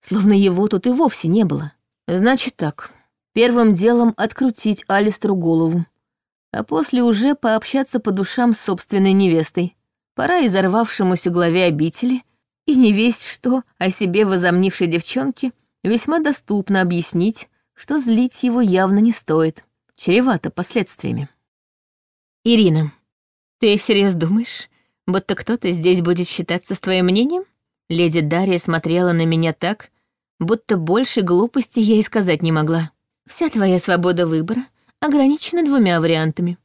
словно его тут и вовсе не было. Значит так, первым делом открутить Алистеру голову, а после уже пообщаться по душам с собственной невестой. Пора изорвавшемуся главе обители и не весть что о себе возомнившей девчонке весьма доступно объяснить, что злить его явно не стоит, чревато последствиями. «Ирина, ты всерьез думаешь, будто кто-то здесь будет считаться с твоим мнением?» Леди Дарья смотрела на меня так, будто больше глупости я и сказать не могла. «Вся твоя свобода выбора ограничена двумя вариантами.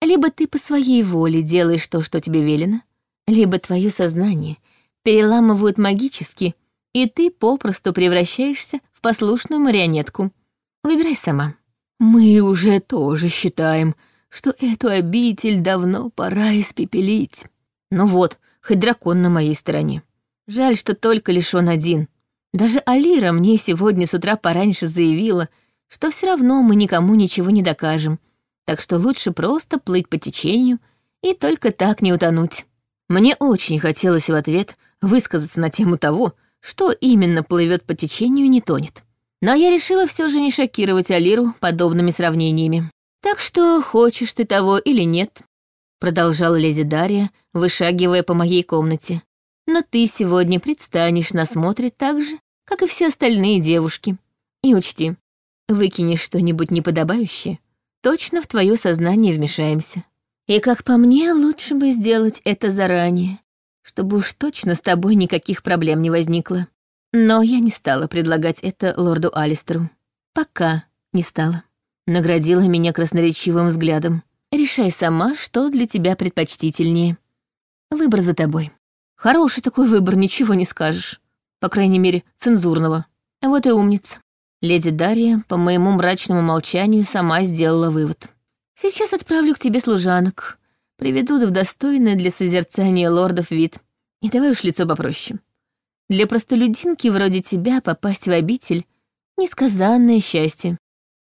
Либо ты по своей воле делаешь то, что тебе велено, либо твое сознание переламывают магически — и ты попросту превращаешься в послушную марионетку. Выбирай сама. Мы уже тоже считаем, что эту обитель давно пора испепелить. Ну вот, хоть дракон на моей стороне. Жаль, что только лишь он один. Даже Алира мне сегодня с утра пораньше заявила, что все равно мы никому ничего не докажем, так что лучше просто плыть по течению и только так не утонуть. Мне очень хотелось в ответ высказаться на тему того, что именно плывет по течению и не тонет. Но я решила все же не шокировать Алиру подобными сравнениями. «Так что, хочешь ты того или нет», — продолжала леди Дарья, вышагивая по моей комнате. «Но ты сегодня предстанешь на смотре так же, как и все остальные девушки. И учти, выкинешь что-нибудь неподобающее, точно в твое сознание вмешаемся. И, как по мне, лучше бы сделать это заранее, чтобы уж точно с тобой никаких проблем не возникло. Но я не стала предлагать это лорду Алистеру. Пока не стала. Наградила меня красноречивым взглядом. Решай сама, что для тебя предпочтительнее. Выбор за тобой. Хороший такой выбор, ничего не скажешь. По крайней мере, цензурного. Вот и умница. Леди Дарья, по моему мрачному молчанию, сама сделала вывод. Сейчас отправлю к тебе служанок приведут в достойный для созерцания лордов вид. И давай уж лицо попроще. Для простолюдинки вроде тебя попасть в обитель — несказанное счастье.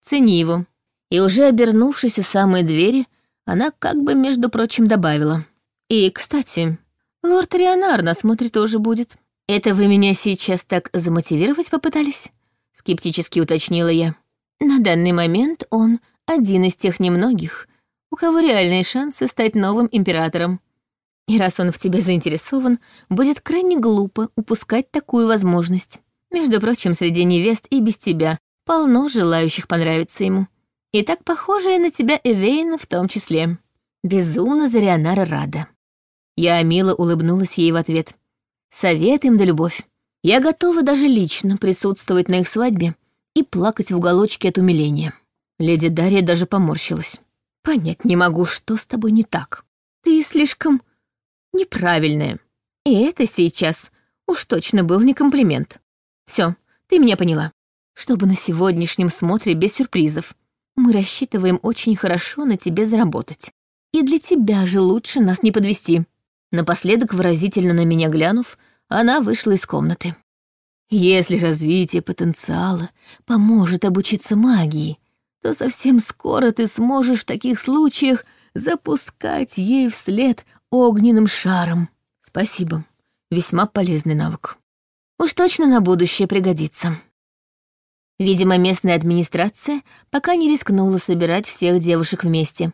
Цени его. И уже обернувшись у самой двери, она как бы, между прочим, добавила. И, кстати, лорд Рионар на смотре тоже будет. Это вы меня сейчас так замотивировать попытались? Скептически уточнила я. На данный момент он один из тех немногих, у кого реальные шансы стать новым императором. И раз он в тебе заинтересован, будет крайне глупо упускать такую возможность. Между прочим, среди невест и без тебя полно желающих понравиться ему. И так похожая на тебя Эвейна в том числе. Безумно за Рионара рада. Я мило улыбнулась ей в ответ. Совет им да любовь. Я готова даже лично присутствовать на их свадьбе и плакать в уголочке от умиления. Леди Дарья даже поморщилась. Понять не могу, что с тобой не так. Ты слишком неправильная. И это сейчас уж точно был не комплимент. Все, ты меня поняла. Чтобы на сегодняшнем смотре без сюрпризов. Мы рассчитываем очень хорошо на тебе заработать. И для тебя же лучше нас не подвести. Напоследок, выразительно на меня глянув, она вышла из комнаты. Если развитие потенциала поможет обучиться магии, то совсем скоро ты сможешь в таких случаях запускать ей вслед огненным шаром. Спасибо. Весьма полезный навык. Уж точно на будущее пригодится. Видимо, местная администрация пока не рискнула собирать всех девушек вместе.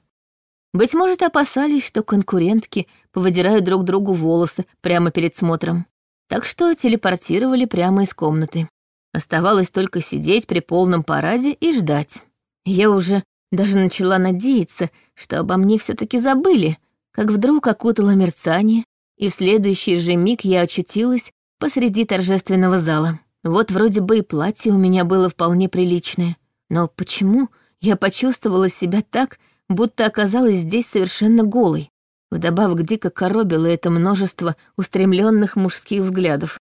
Быть может, опасались, что конкурентки повыдирают друг другу волосы прямо перед смотром. Так что телепортировали прямо из комнаты. Оставалось только сидеть при полном параде и ждать. Я уже даже начала надеяться, что обо мне все таки забыли, как вдруг окутало мерцание, и в следующий же миг я очутилась посреди торжественного зала. Вот вроде бы и платье у меня было вполне приличное, но почему я почувствовала себя так, будто оказалась здесь совершенно голой? Вдобавок дико коробило это множество устремленных мужских взглядов,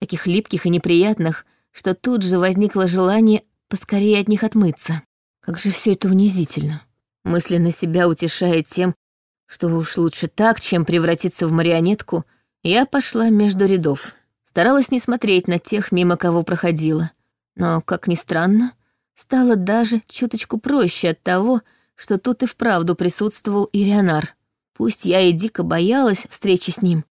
таких липких и неприятных, что тут же возникло желание поскорее от них отмыться. Как же все это унизительно. Мысленно себя утешая тем, что уж лучше так, чем превратиться в марионетку, я пошла между рядов. Старалась не смотреть на тех, мимо кого проходила. Но, как ни странно, стало даже чуточку проще от того, что тут и вправду присутствовал Ирионар. Пусть я и дико боялась встречи с ним,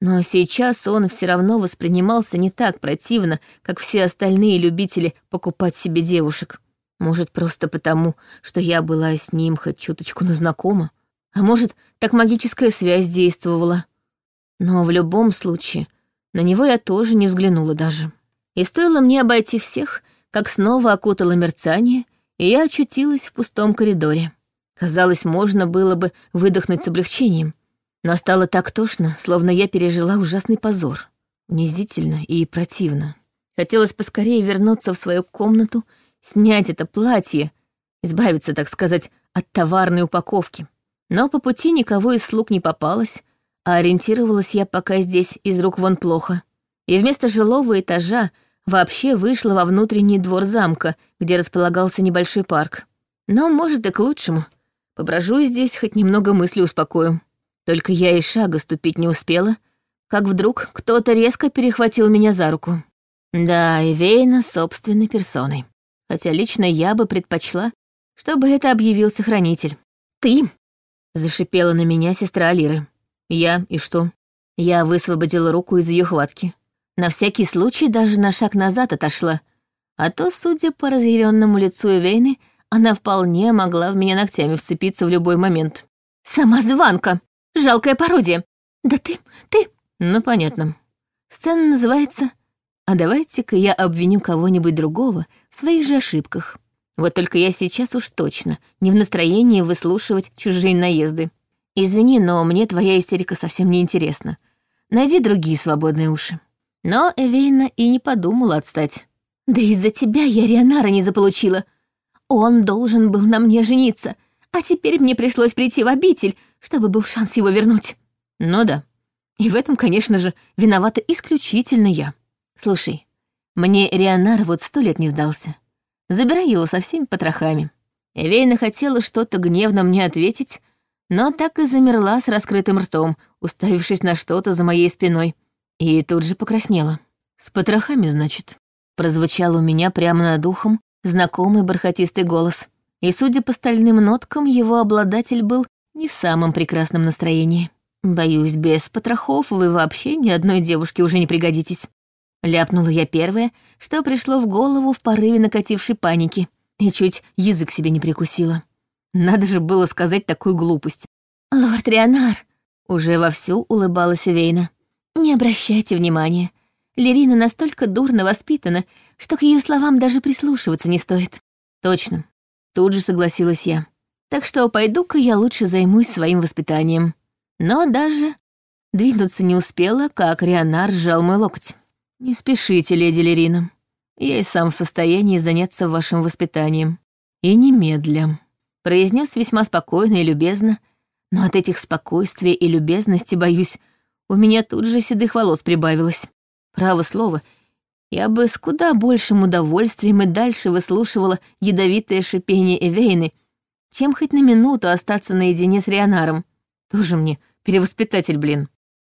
но сейчас он все равно воспринимался не так противно, как все остальные любители покупать себе девушек. Может, просто потому, что я была с ним хоть чуточку назнакома. А может, так магическая связь действовала. Но в любом случае на него я тоже не взглянула даже. И стоило мне обойти всех, как снова окутало мерцание, и я очутилась в пустом коридоре. Казалось, можно было бы выдохнуть с облегчением. Но стало так тошно, словно я пережила ужасный позор. Унизительно и противно. Хотелось поскорее вернуться в свою комнату, снять это платье, избавиться, так сказать, от товарной упаковки. Но по пути никого из слуг не попалось, а ориентировалась я пока здесь из рук вон плохо. И вместо жилого этажа вообще вышла во внутренний двор замка, где располагался небольшой парк. Но, может, и к лучшему. Поброжу здесь, хоть немного мысли успокою. Только я и шага ступить не успела, как вдруг кто-то резко перехватил меня за руку. Да, и Вейна собственной персоной. Хотя лично я бы предпочла, чтобы это объявился хранитель. «Ты!» — зашипела на меня сестра Алиры. Я и что? Я высвободила руку из ее хватки. На всякий случай даже на шаг назад отошла. А то, судя по разъяренному лицу Эвейны, она вполне могла в меня ногтями вцепиться в любой момент. «Самозванка! Жалкая пародия! Да ты, ты...» «Ну, понятно. Сцена называется «А давайте-ка я обвиню кого-нибудь другого в своих же ошибках». Вот только я сейчас уж точно не в настроении выслушивать чужие наезды. Извини, но мне твоя истерика совсем не интересна. Найди другие свободные уши». Но Эвейна и не подумала отстать. «Да из-за тебя я Рионара не заполучила. Он должен был на мне жениться, а теперь мне пришлось прийти в обитель, чтобы был шанс его вернуть». «Ну да. И в этом, конечно же, виновата исключительно я. Слушай, мне Рионар вот сто лет не сдался. Забирай его со всеми потрохами». Эвейна хотела что-то гневно мне ответить, но так и замерла с раскрытым ртом, уставившись на что-то за моей спиной. И тут же покраснела. «С потрохами, значит?» Прозвучал у меня прямо над ухом знакомый бархатистый голос. И, судя по стальным ноткам, его обладатель был не в самом прекрасном настроении. «Боюсь, без потрохов вы вообще ни одной девушке уже не пригодитесь». Ляпнула я первое, что пришло в голову в порыве накатившей паники. и чуть язык себе не прикусила. Надо же было сказать такую глупость. «Лорд Рионар!» Уже вовсю улыбалась Вейна. «Не обращайте внимания. Лерина настолько дурно воспитана, что к ее словам даже прислушиваться не стоит». «Точно». Тут же согласилась я. «Так что пойду-ка я лучше займусь своим воспитанием». Но даже двинуться не успела, как Рионар сжал мой локоть. «Не спешите, леди Лерина. Я и сам в состоянии заняться вашим воспитанием. И немедля», — произнес весьма спокойно и любезно, но от этих спокойствия и любезности, боюсь, у меня тут же седых волос прибавилось. Право слово, я бы с куда большим удовольствием и дальше выслушивала ядовитое шипение Эвейны, чем хоть на минуту остаться наедине с Рионаром. Тоже мне перевоспитатель, блин.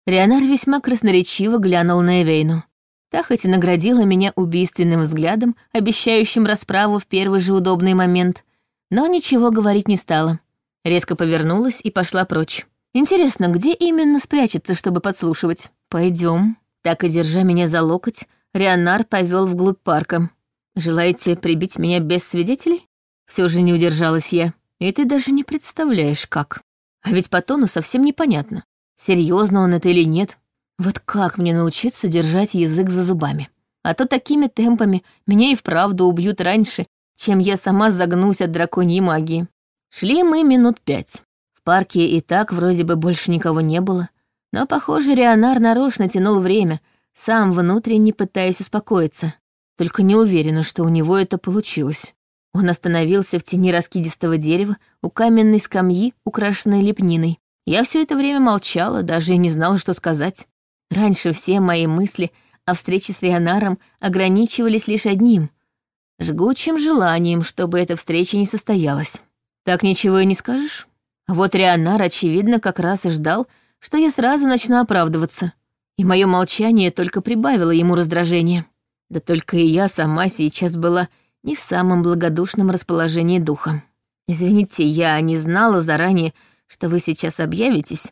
Рионар весьма красноречиво глянул на Эвейну. Та хоть и наградила меня убийственным взглядом, обещающим расправу в первый же удобный момент, но ничего говорить не стала. Резко повернулась и пошла прочь. Интересно, где именно спрячется, чтобы подслушивать? Пойдем. Так и держа меня за локоть, Рионар повел вглубь парка. Желаете прибить меня без свидетелей? Все же не удержалась я. И ты даже не представляешь, как. А ведь по тону совсем непонятно, серьезно он это или нет. Вот как мне научиться держать язык за зубами? А то такими темпами меня и вправду убьют раньше, чем я сама загнусь от драконьей магии. Шли мы минут пять. Парке и так вроде бы больше никого не было, но, похоже, Рионар нарочно тянул время, сам внутренне пытаясь успокоиться. Только не уверена, что у него это получилось. Он остановился в тени раскидистого дерева у каменной скамьи, украшенной лепниной. Я все это время молчала, даже и не знала, что сказать. Раньше все мои мысли о встрече с Рионаром ограничивались лишь одним — жгучим желанием, чтобы эта встреча не состоялась. Так ничего и не скажешь? Вот Рионар, очевидно, как раз и ждал, что я сразу начну оправдываться. И мое молчание только прибавило ему раздражения. Да только и я сама сейчас была не в самом благодушном расположении духа. Извините, я не знала заранее, что вы сейчас объявитесь,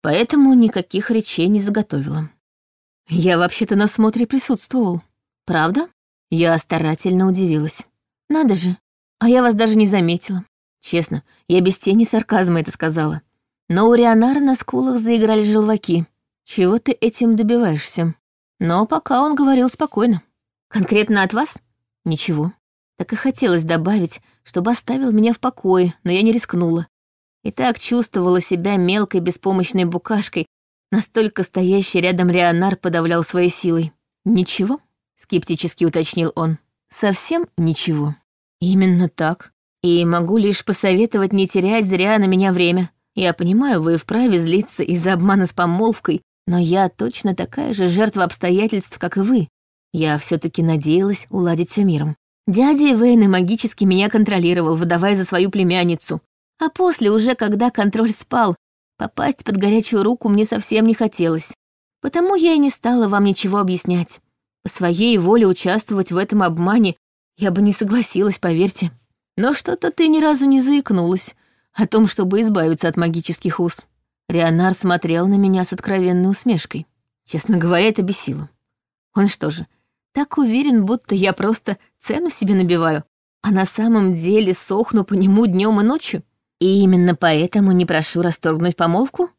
поэтому никаких речей не заготовила. Я вообще-то на смотре присутствовал. Правда? Я старательно удивилась. Надо же, а я вас даже не заметила. Честно, я без тени сарказма это сказала. Но у Рионара на скулах заиграли желваки. Чего ты этим добиваешься? Но пока он говорил спокойно. Конкретно от вас? Ничего. Так и хотелось добавить, чтобы оставил меня в покое, но я не рискнула. И так чувствовала себя мелкой беспомощной букашкой, настолько стоящий рядом Рионар подавлял своей силой. «Ничего?» — скептически уточнил он. «Совсем ничего». «Именно так. И могу лишь посоветовать не терять зря на меня время. Я понимаю, вы вправе злиться из-за обмана с помолвкой, но я точно такая же жертва обстоятельств, как и вы. Я все таки надеялась уладить все миром. Дядя Вейна магически меня контролировал, выдавая за свою племянницу. А после, уже когда контроль спал, попасть под горячую руку мне совсем не хотелось. Потому я и не стала вам ничего объяснять. По своей воле участвовать в этом обмане я бы не согласилась, поверьте. Но что-то ты ни разу не заикнулась о том, чтобы избавиться от магических уз. Рионар смотрел на меня с откровенной усмешкой. Честно говоря, это бесило. Он что же, так уверен, будто я просто цену себе набиваю, а на самом деле сохну по нему днем и ночью? И именно поэтому не прошу расторгнуть помолвку?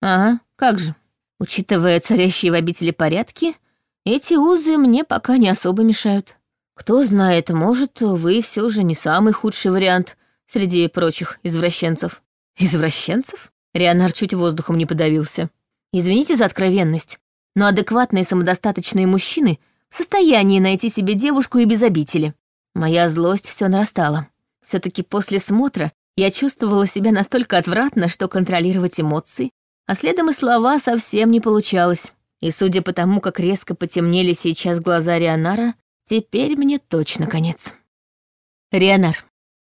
Ага, как же. Учитывая царящие в обители порядки, эти узы мне пока не особо мешают. Кто знает, может, вы все же не самый худший вариант среди прочих извращенцев. Извращенцев? Рионар чуть воздухом не подавился. Извините за откровенность, но адекватные самодостаточные мужчины в состоянии найти себе девушку и без обители. Моя злость все нарастала. все таки после смотра я чувствовала себя настолько отвратно, что контролировать эмоции, а следом и слова совсем не получалось. И судя по тому, как резко потемнели сейчас глаза Рионара, Теперь мне точно конец. Рионар.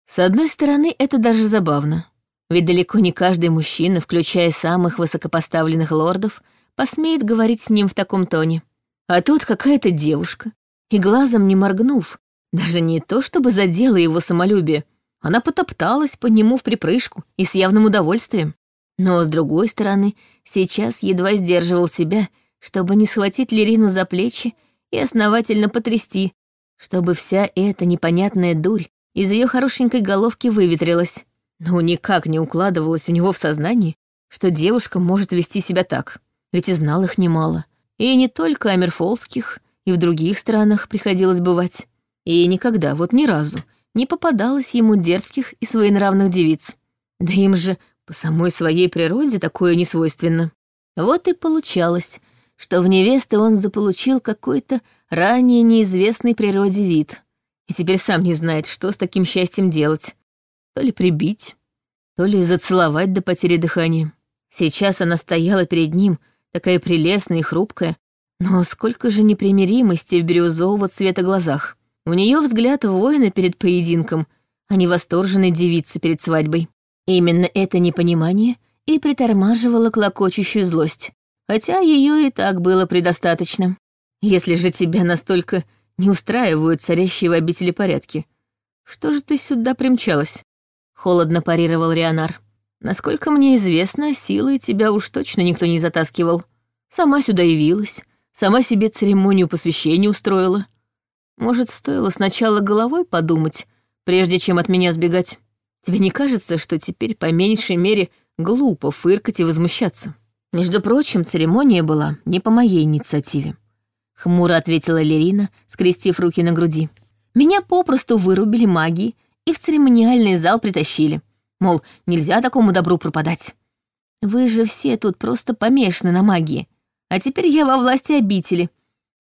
С одной стороны, это даже забавно. Ведь далеко не каждый мужчина, включая самых высокопоставленных лордов, посмеет говорить с ним в таком тоне. А тут какая-то девушка, и глазом не моргнув, даже не то чтобы задела его самолюбие, она потопталась по нему в припрыжку и с явным удовольствием. Но, с другой стороны, сейчас едва сдерживал себя, чтобы не схватить Лерину за плечи и основательно потрясти, чтобы вся эта непонятная дурь из ее хорошенькой головки выветрилось. Но никак не укладывалось у него в сознании, что девушка может вести себя так. Ведь и знал их немало. И не только амерфолских, и в других странах приходилось бывать. И никогда, вот ни разу, не попадалось ему дерзких и своенравных девиц. Да им же по самой своей природе такое не свойственно. Вот и получалось, что в невесты он заполучил какой-то ранее неизвестный природе вид. И теперь сам не знает, что с таким счастьем делать. То ли прибить, то ли зацеловать до потери дыхания. Сейчас она стояла перед ним, такая прелестная и хрупкая, но сколько же непримиримости в бирюзового цвета глазах. У нее взгляд воина перед поединком, а не восторженной девицы перед свадьбой. Именно это непонимание и притормаживало клокочущую злость, хотя ее и так было предостаточно. Если же тебя настолько не устраивают царящие в обители порядки, что же ты сюда примчалась? Холодно парировал Рионар. Насколько мне известно, силой тебя уж точно никто не затаскивал. Сама сюда явилась, сама себе церемонию посвящения устроила. Может, стоило сначала головой подумать, прежде чем от меня сбегать? Тебе не кажется, что теперь по меньшей мере глупо фыркать и возмущаться? Между прочим, церемония была не по моей инициативе. Хмуро ответила Лерина, скрестив руки на груди. Меня попросту вырубили магией и в церемониальный зал притащили. Мол, нельзя такому добру пропадать. Вы же все тут просто помешаны на магии. А теперь я во власти обители,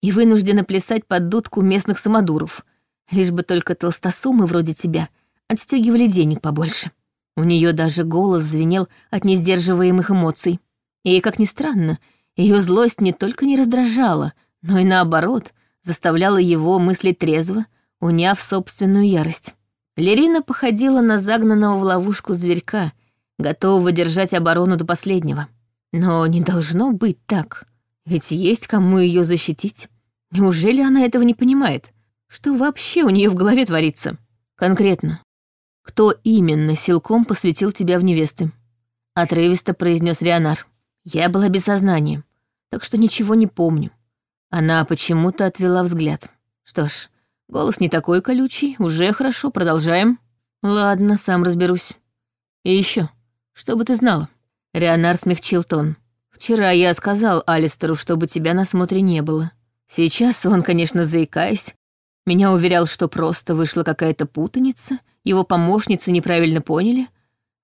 и вынуждена плясать под дудку местных самодуров, лишь бы только толстосумы вроде тебя отстегивали денег побольше. У нее даже голос звенел от несдерживаемых эмоций. И, как ни странно, ее злость не только не раздражала, но и наоборот заставляла его мыслить трезво, уняв собственную ярость. Лерина походила на загнанного в ловушку зверька, готового держать оборону до последнего. Но не должно быть так. Ведь есть кому ее защитить. Неужели она этого не понимает? Что вообще у нее в голове творится? Конкретно. Кто именно силком посвятил тебя в невесты? Отрывисто произнес Рионар. Я была без сознания, так что ничего не помню. Она почему-то отвела взгляд. Что ж, голос не такой колючий, уже хорошо, продолжаем. Ладно, сам разберусь. И еще, чтобы ты знала. Рионар смягчил тон. Вчера я сказал Алистеру, чтобы тебя на смотре не было. Сейчас он, конечно, заикаясь, меня уверял, что просто вышла какая-то путаница, его помощницы неправильно поняли.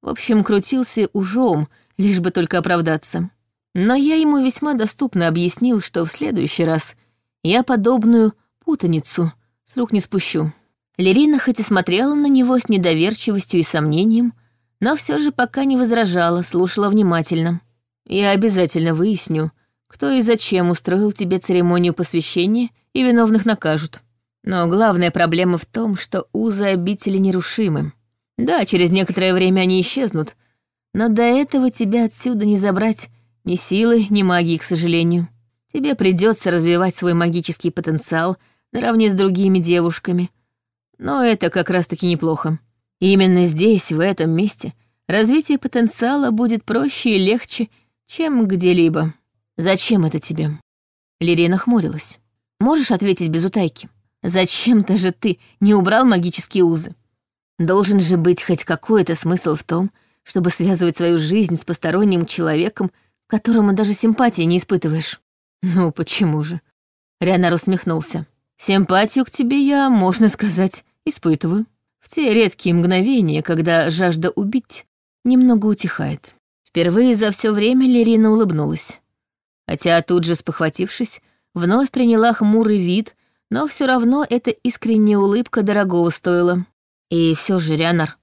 В общем, крутился ужом, лишь бы только оправдаться. Но я ему весьма доступно объяснил, что в следующий раз я подобную путаницу с рук не спущу. Лерина хоть и смотрела на него с недоверчивостью и сомнением, но все же пока не возражала, слушала внимательно. Я обязательно выясню, кто и зачем устроил тебе церемонию посвящения, и виновных накажут. Но главная проблема в том, что узы обители нерушимы. Да, через некоторое время они исчезнут, но до этого тебя отсюда не забрать ни силы, ни магии, к сожалению. Тебе придется развивать свой магический потенциал наравне с другими девушками. Но это как раз-таки неплохо. Именно здесь, в этом месте, развитие потенциала будет проще и легче, чем где-либо. Зачем это тебе?» Лирина хмурилась. «Можешь ответить без утайки? Зачем-то же ты не убрал магические узы? Должен же быть хоть какой-то смысл в том, чтобы связывать свою жизнь с посторонним человеком, которому даже симпатии не испытываешь. Ну, почему же?» Рянар усмехнулся. «Симпатию к тебе я, можно сказать, испытываю. В те редкие мгновения, когда жажда убить немного утихает. Впервые за все время Лерина улыбнулась. Хотя тут же спохватившись, вновь приняла хмурый вид, но все равно эта искренняя улыбка дорогого стоила. И все же, Рянар,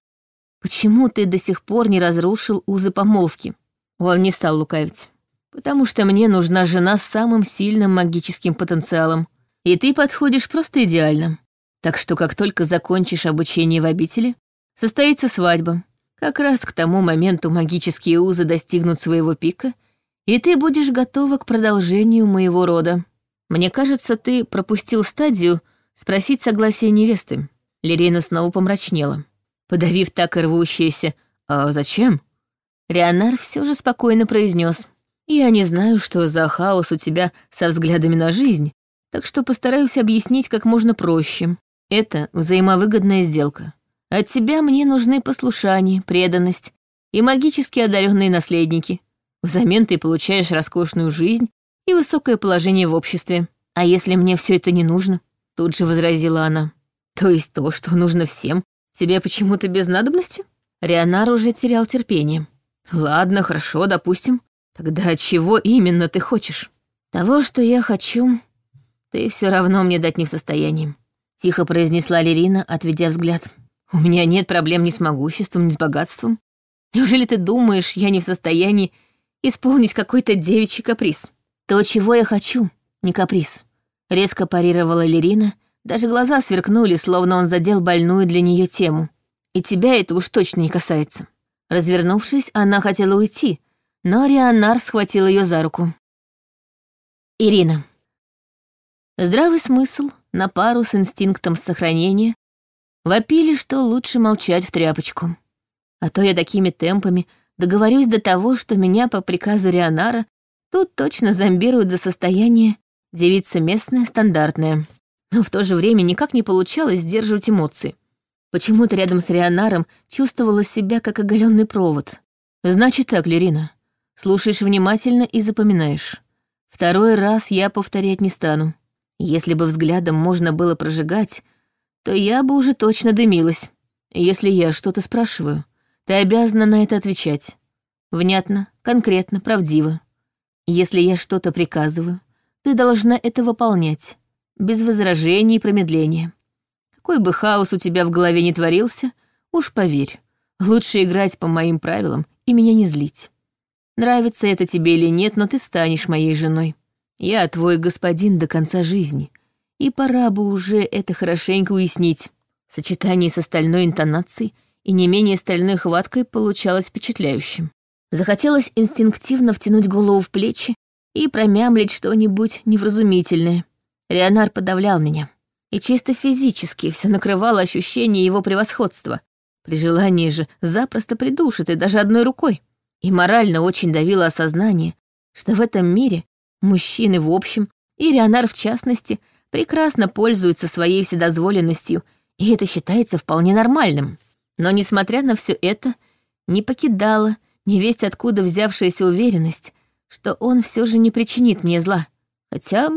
почему ты до сих пор не разрушил узы помолвки? Он не стал лукавить. Потому что мне нужна жена с самым сильным магическим потенциалом. И ты подходишь просто идеально. Так что как только закончишь обучение в обители, состоится свадьба. Как раз к тому моменту магические узы достигнут своего пика, и ты будешь готова к продолжению моего рода. Мне кажется, ты пропустил стадию спросить согласие невесты. Лерина снова помрачнела. Подавив так и рвущееся «А зачем?» Рионар все же спокойно произнес: «Я не знаю, что за хаос у тебя со взглядами на жизнь, так что постараюсь объяснить как можно проще. Это взаимовыгодная сделка. От тебя мне нужны послушание, преданность и магически одаренные наследники. Взамен ты получаешь роскошную жизнь и высокое положение в обществе. А если мне все это не нужно? Тут же возразила она. То есть то, что нужно всем, тебе почему-то без надобности? Рионар уже терял терпение. Ладно, хорошо, допустим. Тогда чего именно ты хочешь? Того, что я хочу, ты все равно мне дать не в состоянии. Тихо произнесла Лерина, отведя взгляд. У меня нет проблем ни с могуществом, ни с богатством. Неужели ты думаешь, я не в состоянии исполнить какой-то девичий каприз? То, чего я хочу, не каприз. Резко парировала Лерина, даже глаза сверкнули, словно он задел больную для нее тему. И тебя это уж точно не касается. Развернувшись, она хотела уйти, но Рианар схватил ее за руку. Ирина. Здравый смысл на пару с инстинктом сохранения вопили, что лучше молчать в тряпочку. А то я такими темпами договорюсь до того, что меня по приказу Рианара тут точно зомбируют до состояния девица местная, стандартная. Но в то же время никак не получалось сдерживать эмоции. Почему-то рядом с Рионаром чувствовала себя как оголенный провод. Значит так, Лерина, слушаешь внимательно и запоминаешь. Второй раз я повторять не стану. Если бы взглядом можно было прожигать, то я бы уже точно дымилась. Если я что-то спрашиваю, ты обязана на это отвечать. Внятно, конкретно, правдиво. Если я что-то приказываю, ты должна это выполнять, без возражений и промедления. Какой бы хаос у тебя в голове не творился, уж поверь, лучше играть по моим правилам и меня не злить. Нравится это тебе или нет, но ты станешь моей женой. Я твой господин до конца жизни, и пора бы уже это хорошенько уяснить. В сочетании с остальной интонацией и не менее стальной хваткой получалось впечатляющим. Захотелось инстинктивно втянуть голову в плечи и промямлить что-нибудь невразумительное. Леонар подавлял меня. И чисто физически все накрывало ощущение его превосходства. При желании же запросто придушит и даже одной рукой. И морально очень давило осознание, что в этом мире мужчины в общем и Леонар в частности прекрасно пользуются своей вседозволенностью, и это считается вполне нормальным. Но, несмотря на все это, не покидала невесть откуда взявшаяся уверенность, что он все же не причинит мне зла. Хотя,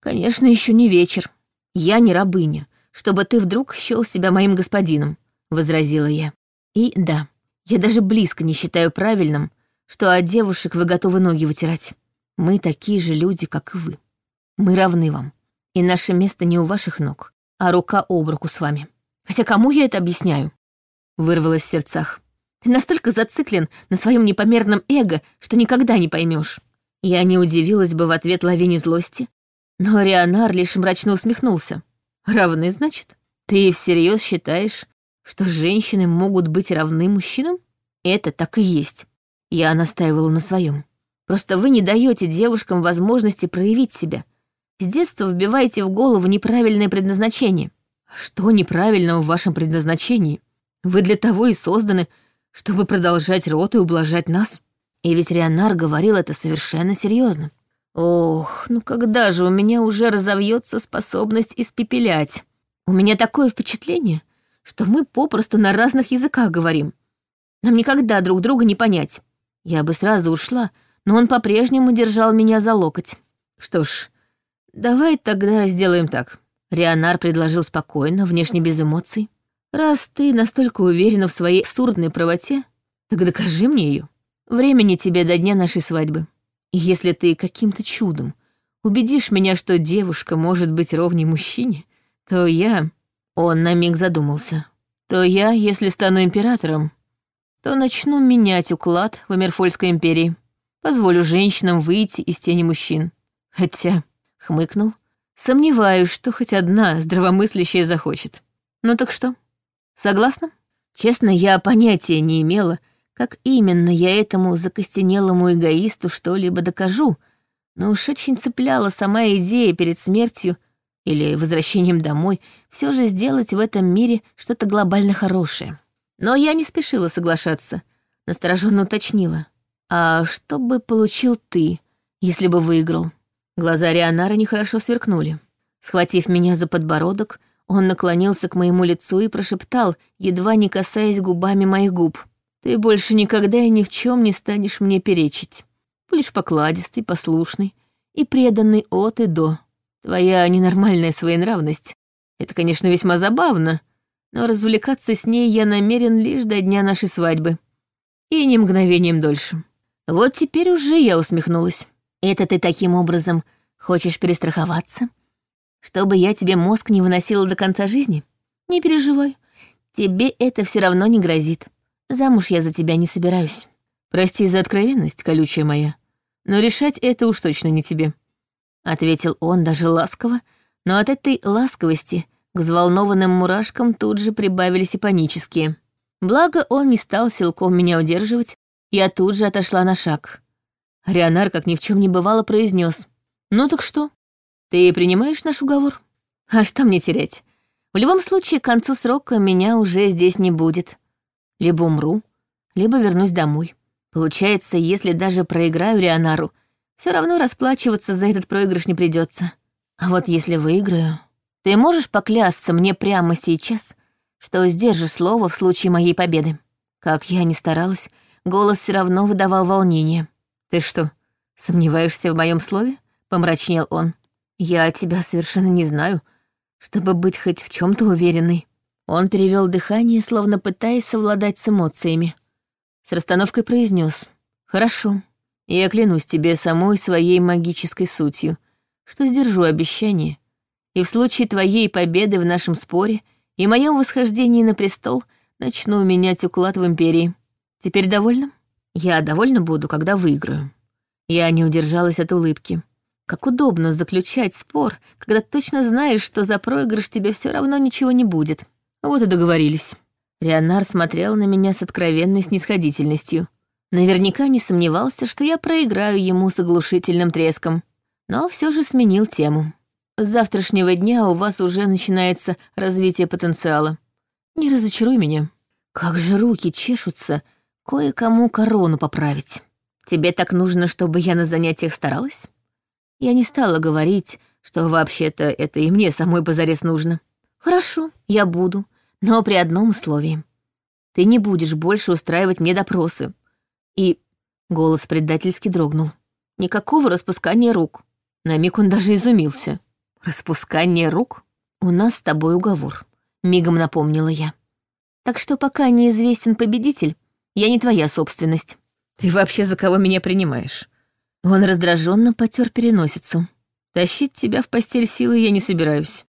конечно, еще не вечер. Я не рабыня, чтобы ты вдруг счел себя моим господином, возразила я. И да, я даже близко не считаю правильным, что от девушек вы готовы ноги вытирать. Мы такие же люди, как и вы. Мы равны вам. И наше место не у ваших ног, а рука об руку с вами. Хотя кому я это объясняю? Вырвалось в сердцах. Ты настолько зациклен на своем непомерном эго, что никогда не поймешь. Я не удивилась бы в ответ лавине злости, но Рионар лишь мрачно усмехнулся. Равны, значит? Ты всерьез считаешь, что женщины могут быть равны мужчинам? Это так и есть. Я настаивала на своем. Просто вы не даете девушкам возможности проявить себя. С детства вбиваете в голову неправильное предназначение. Что неправильного в вашем предназначении? Вы для того и созданы, чтобы продолжать рот и ублажать нас. И ведь Рионар говорил это совершенно серьезно. Ох, ну когда же у меня уже разовьется способность испепелять? У меня такое впечатление, что мы попросту на разных языках говорим. Нам никогда друг друга не понять. Я бы сразу ушла, но он по-прежнему держал меня за локоть. Что ж, давай тогда сделаем так. Рионар предложил спокойно, внешне без эмоций. Раз ты настолько уверена в своей абсурдной правоте, так докажи мне ее. Времени тебе до дня нашей свадьбы. И если ты каким-то чудом убедишь меня, что девушка может быть ровней мужчине, то я...» Он на миг задумался. «То я, если стану императором, то начну менять уклад в Эмерфольской империи. Позволю женщинам выйти из тени мужчин. Хотя...» — хмыкнул. «Сомневаюсь, что хоть одна здравомыслящая захочет. Ну так что?» Согласна? Честно, я понятия не имела, как именно я этому закостенелому эгоисту что-либо докажу, но уж очень цепляла сама идея перед смертью или возвращением домой все же сделать в этом мире что-то глобально хорошее. Но я не спешила соглашаться, настороженно уточнила. «А что бы получил ты, если бы выиграл?» Глаза Рионара нехорошо сверкнули. Схватив меня за подбородок, Он наклонился к моему лицу и прошептал, едва не касаясь губами моих губ. «Ты больше никогда и ни в чем не станешь мне перечить. Будешь покладистый, послушный и преданный от и до. Твоя ненормальная своенравность — это, конечно, весьма забавно, но развлекаться с ней я намерен лишь до дня нашей свадьбы. И не мгновением дольше. Вот теперь уже я усмехнулась. Это ты таким образом хочешь перестраховаться? Чтобы я тебе мозг не выносила до конца жизни? Не переживай, тебе это все равно не грозит. Замуж я за тебя не собираюсь. Прости за откровенность, колючая моя, но решать это уж точно не тебе. Ответил он даже ласково, но от этой ласковости к взволнованным мурашкам тут же прибавились и панические. Благо, он не стал силком меня удерживать, я тут же отошла на шаг. Рионар, как ни в чем не бывало, произнес: «Ну так что? Ты принимаешь наш уговор? А что мне терять? В любом случае, к концу срока меня уже здесь не будет. Либо умру, либо вернусь домой. Получается, если даже проиграю Рионару, все равно расплачиваться за этот проигрыш не придется. А вот если выиграю, ты можешь поклясться мне прямо сейчас, что сдержишь слово в случае моей победы? Как я ни старалась, голос все равно выдавал волнение. Ты что, сомневаешься в моем слове? Помрачнел он. Я тебя совершенно не знаю, чтобы быть хоть в чем-то уверенной. Он перевел дыхание, словно пытаясь совладать с эмоциями. С расстановкой произнес: Хорошо, я клянусь тебе самой своей магической сутью, что сдержу обещание и в случае твоей победы в нашем споре и моем восхождении на престол начну менять уклад в империи. Теперь довольна? Я довольна буду, когда выиграю. Я не удержалась от улыбки. Как удобно заключать спор, когда точно знаешь, что за проигрыш тебе все равно ничего не будет. Вот и договорились. Рионар смотрел на меня с откровенной снисходительностью. Наверняка не сомневался, что я проиграю ему с оглушительным треском. Но все же сменил тему. С завтрашнего дня у вас уже начинается развитие потенциала. Не разочаруй меня. Как же руки чешутся кое-кому корону поправить. Тебе так нужно, чтобы я на занятиях старалась? Я не стала говорить, что вообще-то это и мне самой позарез нужно. Хорошо, я буду, но при одном условии. Ты не будешь больше устраивать мне допросы. И голос предательски дрогнул. Никакого распускания рук. На миг он даже изумился. «Распускание рук? У нас с тобой уговор», — мигом напомнила я. «Так что пока неизвестен победитель, я не твоя собственность. Ты вообще за кого меня принимаешь?» Он раздраженно потер переносицу. «Тащить тебя в постель силы я не собираюсь.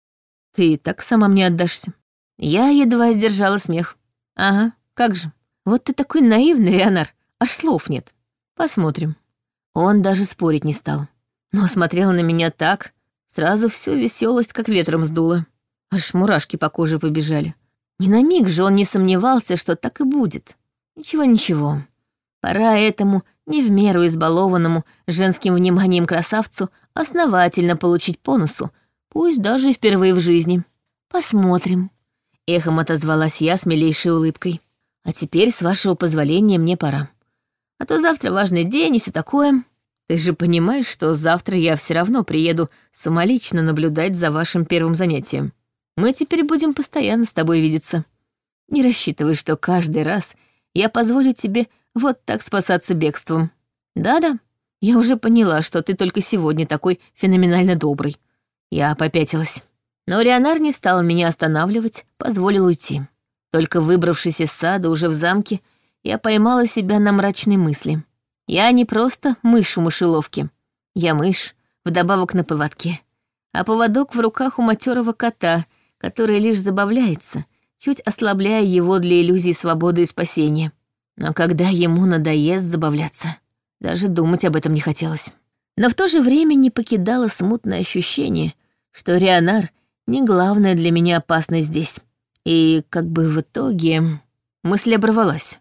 Ты и так сама мне отдашься». Я едва сдержала смех. «Ага, как же. Вот ты такой наивный, Рионар, аж слов нет. Посмотрим». Он даже спорить не стал, но смотрел на меня так, Сразу всю веселость как ветром сдуло. Аж мурашки по коже побежали. Ни на миг же он не сомневался, что так и будет. Ничего-ничего. Пора этому не в меру избалованному женским вниманием красавцу основательно получить по носу, пусть даже и впервые в жизни. Посмотрим. Эхом отозвалась я с милейшей улыбкой. А теперь, с вашего позволения, мне пора. А то завтра важный день и все такое. Ты же понимаешь, что завтра я все равно приеду самолично наблюдать за вашим первым занятием. Мы теперь будем постоянно с тобой видеться. Не рассчитывай, что каждый раз я позволю тебе вот так спасаться бегством. Да-да, я уже поняла, что ты только сегодня такой феноменально добрый. Я попятилась. Но Рионар не стал меня останавливать, позволил уйти. Только выбравшись из сада уже в замке, я поймала себя на мрачной мысли — я не просто мышь в мышеловке. Я мышь, вдобавок на поводке. А поводок в руках у матерого кота, который лишь забавляется, чуть ослабляя его для иллюзии свободы и спасения. Но когда ему надоест забавляться, даже думать об этом не хотелось. Но в то же время не покидало смутное ощущение, что Рионар — не главная для меня опасность здесь. И как бы в итоге мысль оборвалась.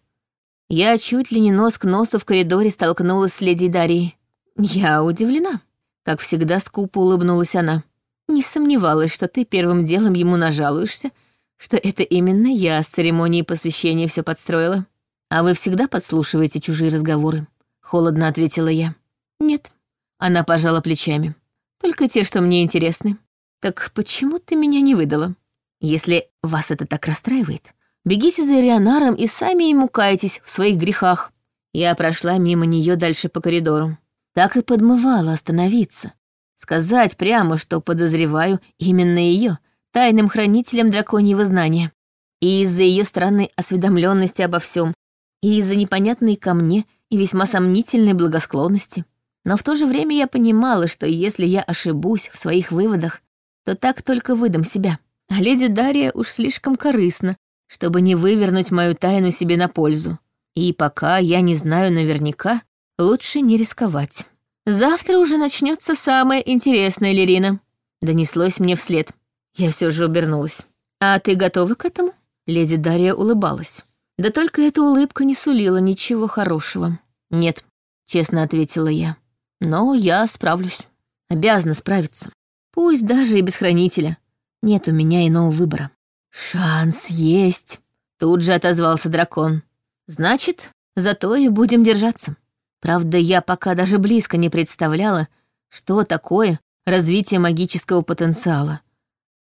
Я чуть ли не нос к носу в коридоре столкнулась с леди Дарьей. Я удивлена. Как всегда, скупо улыбнулась она. Не сомневалась, что ты первым делом ему нажалуешься, что это именно я с церемонией посвящения все подстроила. А вы всегда подслушиваете чужие разговоры? Холодно ответила я. Нет. Она пожала плечами. Только те, что мне интересны. Так почему ты меня не выдала? Если вас это так расстраивает, бегите за Ирионаром и сами ему кайтесь в своих грехах. Я прошла мимо нее дальше по коридору. Так и подмывала остановиться. Сказать прямо, что подозреваю именно ее, тайным хранителем драконьего знания. И из-за ее странной осведомленности обо всем, и из-за непонятной ко мне и весьма сомнительной благосклонности. Но в то же время я понимала, что если я ошибусь в своих выводах, то так только выдам себя. А леди Дарья уж слишком корыстна, чтобы не вывернуть мою тайну себе на пользу. И пока я не знаю наверняка, лучше не рисковать. Завтра уже начнется самое интересное, Лерина. Донеслось мне вслед. Я все же обернулась. А ты готова к этому? Леди Дарья улыбалась. Да только эта улыбка не сулила ничего хорошего. Нет, честно ответила я. Но я справлюсь. Обязана справиться. Пусть даже и без хранителя. Нет у меня иного выбора. Шанс есть. Тут же отозвался дракон. Значит, зато и будем держаться. Правда, я пока даже близко не представляла, что такое развитие магического потенциала,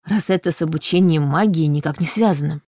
раз это с обучением магии никак не связано.